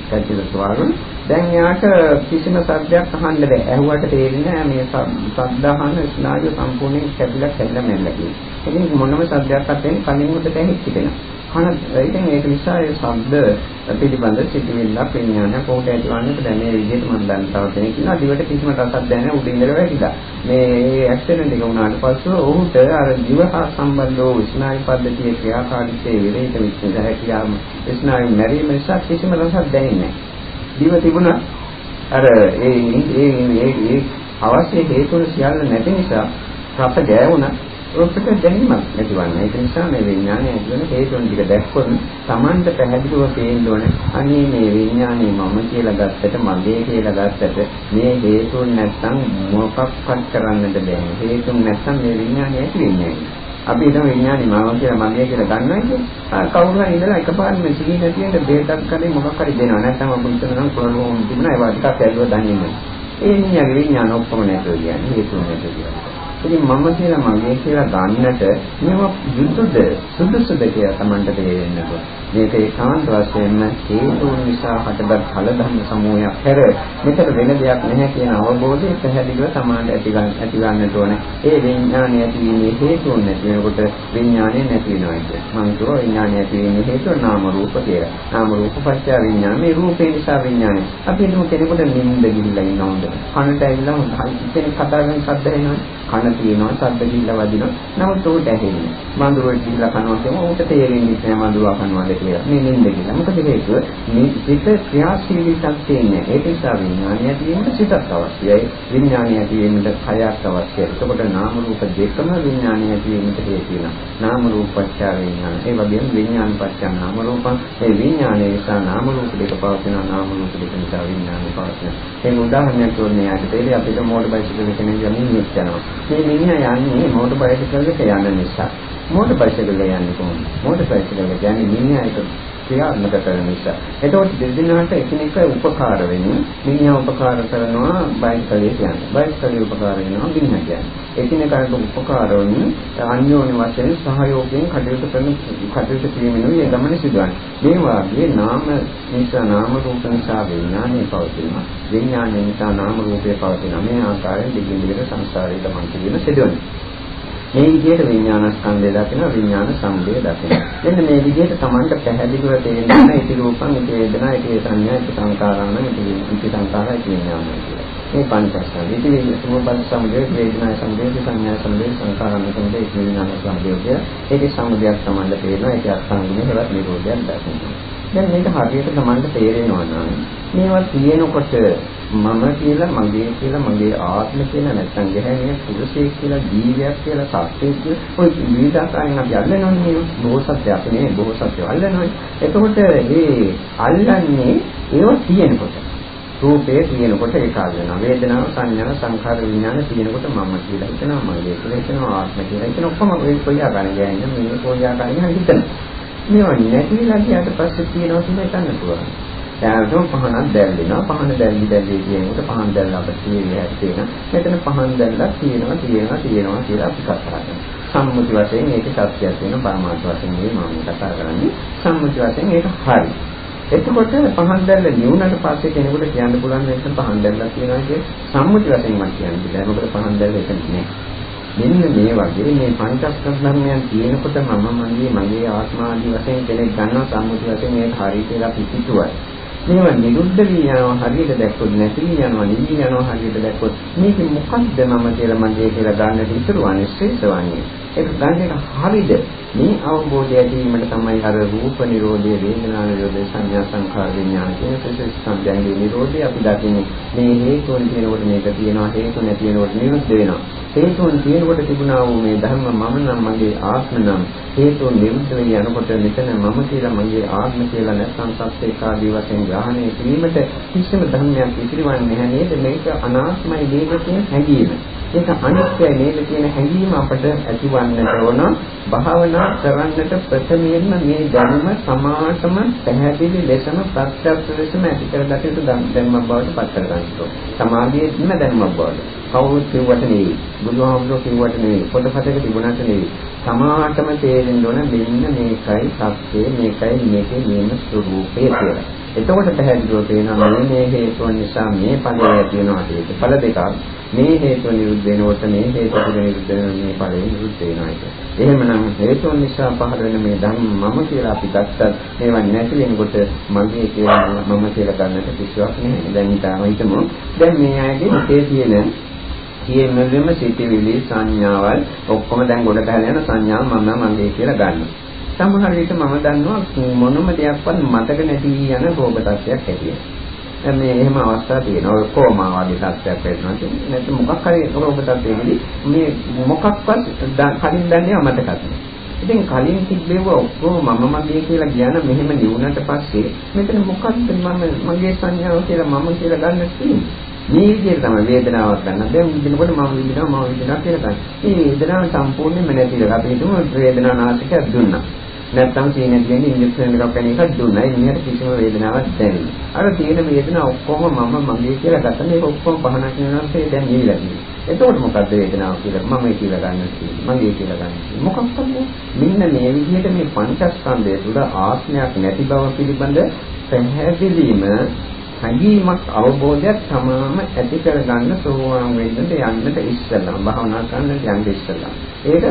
කැටිල ස්වාරුන්. දැන් එයාට කිසිම සද්දයක් අහන්න බෑ. ඇහුවට තේරෙන්නේ නැහැ මේ සද්ද අහන ස්නායු සම්පූර්ණයෙන් කැපිලා කැඩලා මැරලා කියන්නේ. ඉතින් මොනම සද්දයක් අතෙන් කලින් උඩට ඇහිච්ච දෙනවා. කන ඉතින් ඒක නිසා ඒ ශබ්ද පිළිබඳ සිතිවිල්ලක් විඥානයක් උන්ට ඇතිවන්නට දැන් මේ විදිහට මම දැන් තව කෙනෙක් ඉන්නවා. දිවට කිසිම රසක් දැනෙන්නේ උඩින් ඉඳලා වැටිලා. මේ ඇක්සිඩන්ට් එක වුණාට පස්සේ ඔහුට අර දිව හා සම්බන්ධ වූ ස්නායු පද්ධතියේ ක්‍රියාකාරීත්වයේ විරහිත වෙච්ච හැකියාව ස්නායු මැරීම නිසා කිසිම රසක් දැනෙන්නේ නැහැ. දිව තිබුණා. අර ඒ ඒ ඒ අවශ්‍ය හේතුන් සියල්ල නැති නිසා රස ගෑවුණා. ඔකට දැනීමක් නැතිවන්නේ. ඒක නිසා මේ විඥානය කියන හේතුන් ටික දැක්කොත් Tamanට පැහැදිලිව පේන්න ඕනේ. අනේ මේ විඥානය මම කියලා ගත්තට මගේ කියලා ගත්තට මේ හේතුන් නැත්තම් මොකක්වත් කරන්නද බැහැ. හේතුන් නැත්තම් මේ විඥානය ඇති වෙන්නේ අපි හිතමු විඥානි මම කියලා මගේ කියලා ගන්නවා කියන්නේ කවුරු හරි ඉඳලා එකපාරටම සිහි නැතිවෙන්න බේතක් කරේ මොකක් හරි දෙනවා නැත්නම් අපු හිතන නම් කොළොම තිබුණා ඒවා ටිකක් ඇල්ලුවා දන්නේ නැහැ. ඒ නියගේ විඥාන ඔක්කොම නැතුව කියන්නේ හේතුන් නැතුව කියන්නේ. ඉතින් මම කියලා මගේ කියලා ගන්නට මේවා යුතුයද සුදුසුද කියලා Tamanට තේරෙන්න ඕන. මේක ඒකාන්ත වශයෙන්ම හේතුන් නිසා හටගත් ඵල ධර්ම සමූහයක් හැර මෙතන වෙන දෙයක් නැහැ කියන අවබෝධය පැහැදිලිව Tamanට ඇති ගන්න ඇති ගන්නට ඕන. ඒ විඥානය ඇතිවීමේ හේතුන් නැති වෙනකොට විඥානය නැති වෙනවා කියන්නේ. මම කියෝ විඥානය ඇතිවීමේ හේතුව නාම රූප කියලා. නාම රූප පත්‍ය විඥාන මේ රූපේ නිසා විඥානය. අපි හිතමු කෙනෙකුට නිින්ද ගිහිල්ලා ඉන්නවද? කනට ඇවිල්ලා කෙනෙක් කතා කරන ශබ්ද එනවා. කන තියෙනවා, ශබ්ද කිල්ල වදිනවා. නමුත් උට ඇහෙන්නේ. වඳුරෙක් කිල්ල කනවා කියම උට තේරෙන්නේ නැහැ වඳුරා කනවාද කියලා. මේ නින්ද කියලා. මොකද හේතුව මේ සිත ක්‍රියාශීලීකම් තියෙන්නේ. ඒක නිසා විඥානය ඇතිවීමට සිතක් අවශ්‍යයි. විඥානය ඇතිවීමට කයක් අවශ්‍යයි. එතකොට නාම රූප දෙකම විඥානය ඇතිවීමට හේතු වෙනවා. නාම රූප පත්‍ය විඥාන. ඒ වගේම විඥාන පත්‍ය නාම රූපං. ඒ විඥානය නිසා නාම රූප දෙක පවතින නාම රූප දෙක නිසා විඥානය පවතින. ඒක උදාහරණයක් දුන්නේ යාට තේරෙයි අපිට මෝටර් බයිසිකල් කෙනෙක් යමින් යනවා. මේ මිනිහා යන්නේ මෝටර් බයිසිකල් එක යන නිසා. මෝටර් බයිසිකල් යන්නේ කොහොමද? මෝටර් බයිසිකල් කියන්නේ මිනිහා එක ක්‍රියාත්මක කරන නිසා. එතකොට දෙදෙනාට එකිනෙක උපකාර වෙන්නේ මිනිහා උපකාර කරනවා බයිසිකලේ කියන්නේ. බයිසිකලේ උපකාර වෙනවා මිනිහා කියන්නේ. එකිනෙකාට උපකාර වන අන්‍යෝන්‍ය වශයෙන් සහයෝගයෙන් කටයුතු කරන කටයුතු කිරීමෙනුයි ඒ ගමන සිදුවන්නේ. මේ වාගේ නාම නිසා නාම රූප නිසා විඥානය පවතිනවා. විඥානය නිසා නාම රූපය පවතිනවා. මේ ආකාරයෙන් දිගින් දිගට සංසාරයේ ගමන් කිරීම සිදුවන්නේ. මේ විදිහට විඥානස්කන්ධය දකිනවා විඥාන සමුදය දකිනවා. මෙන්න මේ විදිහට Tamanට පැහැදිලිව තේරෙනවා ඉති රූපං ඉති වේදනා ඉති සංඥා ඉති සංකාරණ ඉති ඉති සංකාරය කියනවා කියලා. මේ පංචස්කන්ධ ඉති රූපං සමුදය වේදනා සමුදය සංඥා සමුදය සංකාරණ සමුදය ඉති විඥාන සමුදය කිය. ඒකේ සමුදයක් Tamanට තේරෙනවා ඒකේ අස්තංගුනේ හෙවත් නිරෝධයක් දකිනවා. දැන් මේක හරියට Tamanට තේරෙනවා නම් මේවා තියෙනකොට මම කියලා මගේ කියලා මගේ ආත්ම කියලා නැත්නම් ගැහැණිය පුරුෂයෙක් කියලා ජීවියක් කියලා සත්‍යයක් කියලා ඔය විවිධාකාරයෙන් අපි අල්ලනවනේ බොහෝ සත්‍ය අපි නේ බොහෝ සත්‍ය අල්ලනවනේ. එතකොට මේ අල්ලන්නේ ඒව තියෙනකොට රූපේ තියෙනකොට ඒක ආවෙනවා වේදනාව සංඥා සංඛාර විඥාන තියෙනකොට මම කියලා හිතනවා මගේ කියලා හිතනවා ආත්ම කියලා හිතනවා. ඔක්කොම ඔය කොයි ආකාරයෙන් ගෑන්නේ මේ කොයි ආකාරයෙන් හිතනවා. මේවා නැතිලා ගියාට පස්සේ තියෙනවා කියලා හිතන්න පුළුවන් දැනටම පහනක් දැල්ලිනවා පහන දැල්ලි දැල්ලි කියනකොට පහන් දැල්ල අපිට තියෙන්නේ තියෙන. මෙතන පහන් දැල්ලක් තියෙනවා තියෙනවා තියෙනවා කියලා අපි කතා කරනවා. සම්මුති වශයෙන් ඒක සත්‍යයක් වෙන පරමාර්ථ වශයෙන් මේ මම කතා කරන්නේ. සම්මුති වශයෙන් ඒක හරි. එතකොට පහන් දැල්ල නිවුනට පස්සේ කෙනෙකුට කියන්න පුළුවන් නැත්නම් පහන් දැල්ලක් තියෙනවා කිය සම්මුති වශයෙන් මම කියන්නේ බෑ. මොකද පහන් දැල්ල එක නෙමෙයි. මෙන්න මේ වගේ මේ පංචස්කන්ධ ධර්මයන් තියෙනකොට මම මගේ මගේ ආත්මාදී වශයෙන් කෙනෙක් ගන්නවා සම්මුති වශයෙන් ඒක හරි කියලා පිටිතුවයි. මේවා නිරුද්ධ වී යනවා හරියට දැක්කොත් නැති වී යනවා නිවි යනවා හරියට දැක්කොත් මේක මොකක්ද මම කියලා මගේ කියලා ගන්නට ඉතුරුවන්නේ ශ්‍රේෂ්ඨවන්නේ ඒක ගන්න එක හරියද මේ අවබෝධය ඇතිවීමට තමයි අර රූප නිරෝධය වේදනා නිරෝධය සංඥා සංඛාර විඥාන කියන ප්‍රතිසංයන්ගේ නිරෝධය අපි දකින්නේ. මේ හේතුන් තියෙනකොට මේක තියෙනවා හේතු නැති වෙනකොට නිරුද්ධ වෙනවා. හේතුන් තියෙනකොට තිබුණා වූ මේ ධර්ම මම නම් මගේ ආත්ම නම්. හේතුන් නිරුද්ධ වෙන යනකොට මෙතන මම කියලා මගේ ආත්ම කියලා නැත්නම් සත්‍යකාදී වශයෙන් ග්‍රහණය කිරීමට කිසිම ධර්මයක් ඉතිරිවන්නේ නැහැ නේද? මේක අනාත්මයි නේද කියන හැඟීම. ඒක අනිත්‍යයි නේද කියන හැඟීම අපට ඇතිවන්නට ඕන භාවනා කරන්නට ප්‍රථමයෙන්ම මේ ධර්ම සමාතම පැහැදිලි ලෙසම ප්‍රත්‍යක්ෂ ලෙසම ඇති කරගත යුතු ධර්ම බවට පත් කරගන්න ඕන. සමාධියෙත්ම ධර්ම බවට. කවුරුත් කිව්වට නෙවෙයි. බුදුහාමුදුරුවෝ කිව්වට නෙවෙයි. පොතපතක තිබුණාට නෙවෙයි. සමාතම තේරෙන්න ඕන මෙන්න මේකයි සත්‍යය මේකයි මේකේ නියම ස්වરૂපය කියලා. එතකොට පැහැදිලිව පේනවා මේ මේ හේතුන් නිසා මේ ඵලය ඇති වෙනවා කියන ඵල දෙකක්. මේ හේතුව නිරුද්ධ වෙනකොට මේ හේතුව නිරුද්ධ වෙන මේ ඵලය නිරුද්ධ වෙනවා ඒක. එහෙමනම් හේතුන් නිසා පහළ වෙන මේ ධම්ම මම කියලා අපි ගත්තත් මේවා නැති වෙනකොට මගේ කියලා මම කියලා ගන්නට කිසිවක් නැහැ. දැන් ඊටම හිතමු. දැන් මේ ආයේදී හිතේ තියෙන කියමෙම සිටිවිලි සංඥාවල් ඔක්කොම දැන් ගොඩ ගහලා යන සංඥා මම මගේ කියලා ගන්නවා. සමහර විට මම දන්නවා මොනම දෙයක්වත් මතක නැති යන රෝග තත්ත්වයක් ඇතිවෙනවා. දැන් මේ එහෙම අවස්ථා තියෙනවා. ඔය කොමා වගේ තත්ත්වයක් වෙනවා. නැත්නම් මොකක් හරි රෝග තත්ත්වයකදී මේ මොකක්වත් කලින් දන්නේ මතකත් නැහැ. ඉතින් කලින් තිබ්බේව ඔක්කොම මම මගේ කියලා කියන මෙහෙම නිවුනට පස්සේ මෙතන මොකක්ද මම මගේ සංඥාව කියලා මම කියලා ගන්න තියෙන්නේ. මේ විදිහට තමයි වේදනාවක් ගන්න. දැන් විඳිනකොට මම විඳිනවා මම විඳිනවා කියලා ගන්න. මේ වේදනාව සම්පූර්ණයෙන්ම නැතිලා අපි හිතමු වේදනාව නාසිකයක් දුන්නා. නැත්තම් සීන තියෙන ඉන්ජෙක්ෂන් එකක් පැන එකක් දුන්නා. ඉන්නයට කිසිම වේදනාවක් දැනෙන්නේ. අර තියෙන වේදනාව ඔක්කොම මම මගේ කියලා ගත්තා. මේක ඔක්කොම පහනක් වෙනවාසේ දැන් නිවිලා තියෙනවා. එතකොට මොකද්ද වේදනාව කියලා මම කියලා ගන්න තියෙන්නේ. මගේ කියලා ගන්න තියෙන්නේ. මොකක්ද මෙන්න මේ විදිහට මේ පංචස්කන්ධය තුළ ආත්මයක් නැති බව පිළිබඳ පැහැදිලිම හැඟීමක් අවබෝධයක් තමාම ඇති කරගන්න සෝවාන් වෙන්නට යන්නට ඉස්සෙල්ලා භාවනා කරන්නට යන්න ඉස්සෙල්ලා ඒක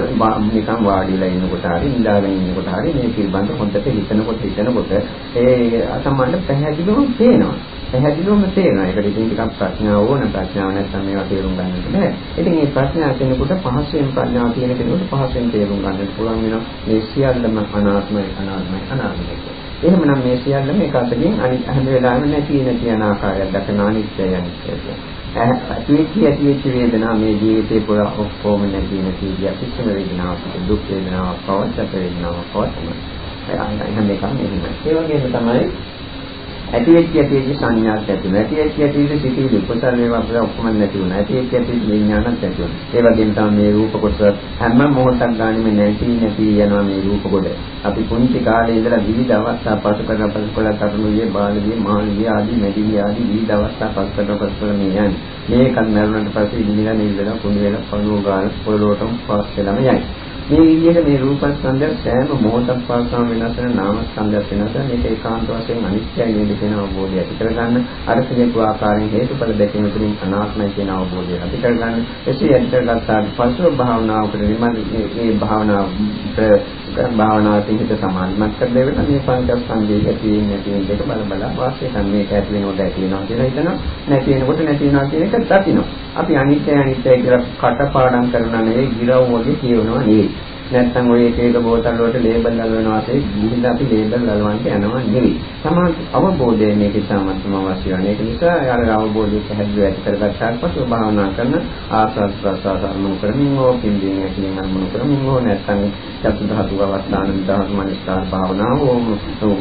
නිකන් වාඩිලා ඉන්නකොට හරි ඉඳාගෙන ඉන්නකොට හරි මේ පිළිබඳ හොඳට හිතනකොට හිතනකොට ඒ අසමන්න පැහැදිලිවම පේනවා පැහැදිලිවම තේරෙනවා. ඒකට ඉතින් ටිකක් ප්‍රඥාව ඕන ප්‍රඥාව නැත්නම් මේවා තේරුම් ගන්නට බෑ. ඉතින් මේ ප්‍රඥාව කෙනෙකුට පහසෙන් ප්‍රඥාව තියෙන කෙනෙකුට පහසෙන් තේරුම් ගන්නට පුළුවන් වෙනවා. මේ සියල්ලම අනාත්මයි අනාත්මයි අනාත්මයි. එහෙමනම් මේ සියල්ලම එක අතකින් අනිත් හැම වෙලාවෙම නැති නැති යන ආකාරයක් දක්වන අනිත්‍යය අනිත්‍යය. ඇතිවෙච්ච ඇතිවෙච්ච වේදනා මේ ජීවිතේ පුරා ඔක්කොම නැති නැති කිය කිසිම වේදනාවක් දුක් වේදනාවක් පවත් සැප වේදනාවක් පවත් තමයි. ඒ හැම එකම එහෙමයි. ඒ වගේම තමයි ඇති වෙච්ච ඇති වෙච්ච සංඥාත් ඇති වෙනවා. ඇති වෙච්ච ඇති වෙච්ච සිතිවිලි කුසල වේවා අපල ඔක්කොම නැති වුණා. ඇති වෙච්ච ඇති වෙච්ච විඥානත් ඇති වුණා. ඒ වගේම තමයි මේ රූප කොටස හැම මොහොතක් ගානෙම නැති නැති යනවා මේ රූප කොට. අපි පුංචි කාලේ ඉඳලා විවිධ අවස්ථා පසු කරලා පසු කරලා කරුණුයේ බාලදී මානවිය ආදී මෙදිවි ආදී විවිධ අවස්ථා පසු කරලා පසු කරලා මේ යන්නේ. මේකත් මරුණට පස්සේ ඉදිරියලා නිවිලා කුණු වෙලා පණුව ගාන පොළොවටම පාස් වෙලාම යයි. මේ විදිහට මේ රූපස්කන්ධය සෑම මොහොතක් පාසාම වෙනස් වෙන නාමස්කන්ධයක් වෙනස් වෙන මේක ඒකාන්ත වශයෙන් අනිත්‍යයි නේද කියන අවබෝධය ඇති කරගන්න අර කියපු ආකාරයෙන් හේතුඵල දැකීම තුළින් අනාත්මයි කියන අවබෝධය ඇති කරගන්න එසේ ඇති කරගත්තාට පස්ව භාවනාවකට නිමල් මේ භාවනාව භාවනාවෙන් හිත සමාධිමත් කර දෙන්න මේ පංචස්කන්ධයේ ඇති වෙන නැති වෙන දෙක බල බල වාසය කරන මේක ඇති වෙනකොට ඇති වෙනවා කියලා හිතනවා. නැති වෙනකොට නැති වෙනවා කියන එක දකිනවා. අපි අනිත්‍ය අනිත්‍ය කියලා කටපාඩම් කරනා නෙවෙයි ගිරව් වගේ කියනවා නෙවෙයි. නැත්නම් ඔය එක එක බෝතල් වලට ලේබල් ගලවනවා ඇයි ගිහින් අපි ලේබල් ගලවන්න යනවා නෙවෙයි. සමාජ අවබෝධය මේක ඉතාමත්ම අවශ්‍ය වෙන. ඒක නිසා අර අවබෝධය පැහැදිලිව ඇති කරගත්තාට පස්සේ භාවනා කරන ආසස් ප්‍රසාර අරමුණු කරමින් හෝ පින්දීන් ඇතින් අරමුණු කරමින් හෝ නැත්නම් චතු ධාතු අවස්ථාන විදාන මනස්කාර භාවනාව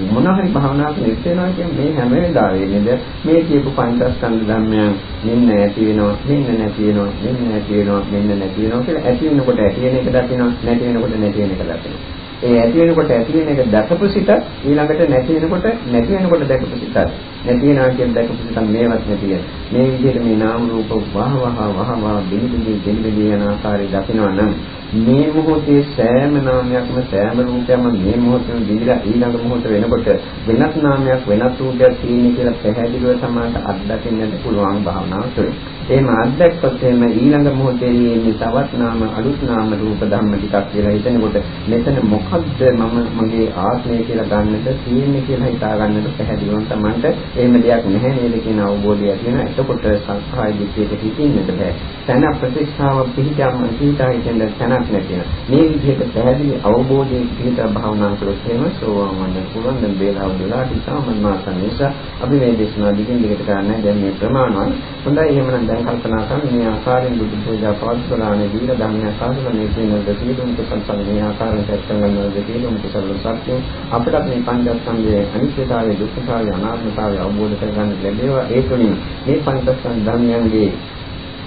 මොන හරි භාවනාවක් නිස්සේනවා කියන්නේ මේ හැම වෙලාවෙම මේ කියපු පංචස්කන්ධ ධර්මයන් මෙන්න ඇති වෙනවා මෙන්න නැති වෙනවා මෙන්න නැති වෙනවා මෙන්න නැති වෙනවා කියලා ඇති වෙනකොට ඇති වෙන එක දකිනවා නැති වෙන වෙනකොට නැති වෙන එක දකිනවා. ඒ ඇති වෙනකොට ඇති වෙන එක දැකපු සිත ඊළඟට නැති වෙනකොට නැති වෙනකොට දැකපු සිත නැති වෙනවා කියන දැකපු සිත මේවත් නැති වෙන. මේ විදිහට මේ නාම රූප වහ වහ වහ වහ බිනිබිනි බිනිබිනි යන ආකාරය දකිනවා නම් මේ මොහොතේ සෑම නාමයක්ම සෑම රූපයක්ම මේ මොහොතේ දිලා ඊළඟ මොහොත වෙනකොට වෙනත් නාමයක් වෙනත් රූපයක් තියෙන කියලා පැහැදිලිව සමානට අත්දකින්නට පුළුවන් භාවනාව තුළ. එහෙම අත්දැක්කොත් එimhe ඊළඟ මොහොතේදී මේ තවත් නාම අලුත් නාම රූප ධම්ම ටිකක් කියලා හිතනකොට මෙතන මොකද්ද මම මගේ ආත්මය කියලා ගන්නද තියෙන්නේ කියලා හිතා ගන්නට පැහැදිලිවම Tamanට එහෙම දෙයක් නැහැ නේද කියන අවබෝධය ඇති වෙනවා. එතකොට සංස්කාරය දිත්තේට හිතින්නට බෑ. තන ප්‍රතිස්ථාව පිහිටම පිහිටා හිතෙන්ද තනක් නැතින. මේ විදිහට පැහැදිලි අවබෝධයෙන් පිහිටා භාවනා කරොත් එහෙම සෝවාන් වන්න පුළුවන්. දැන් වේලාව වෙලාට ඉතාමත් මාසන් නිසා අපි මේ දේශනාව දිගින් දිගට කරන්නේ දැන් මේ ප්‍රමාණවත්. හොඳයි එහෙමනම් දැන් දැන් කල්පනා කරන මේ ආකාරයෙන් බුදු පූජා පවත්වලානේ දීලා ධම්මය සාසන මේ කියන දෙසියුම් කුසල් මේ ආකාරයෙන් සැකසන් ගන්න දෙසියුම් කුසල සත්‍ය අපිට මේ පංචස්කන්ධයේ අනිත්‍යතාවය දුක්ඛතාවය අනාත්මතාවය අවබෝධ කරගන්න ලැබේවා. ඒ තුලින් මේ පංචස්කන්ධ ධර්මයන්ගේ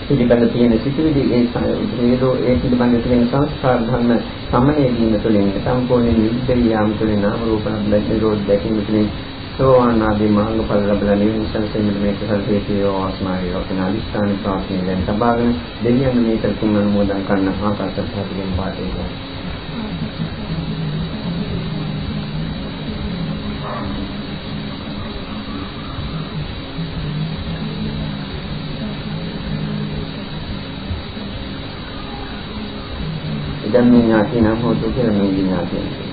පිළිබඳ තියෙන සිතුවිලි ඒ හේතෝ ඒ පිළිබඳ තියෙන සංස්කාර ධර්ම සමනය වීම තුළින් සම්පූර්ණ නිවිද යාම තුළින් නාම රූප නිරෝධ දැකීම තුළින් සෝවාන් ආදී මාර්ගඵල ලැබලා නිවන සංසෙන්න මේ කුසල හේතියෝ ආස්මායි රකින අනිස්ථාන ප්‍රාර්ථනා දැන් සබාගෙන දෙවියන් මේක තුන් අනුමෝදන් කරන ආකාශ ප්‍රතිගෙන් පාටේ ඉදම් මේ ඥාති නම් හොතු කියලා මේ ඥාතියන්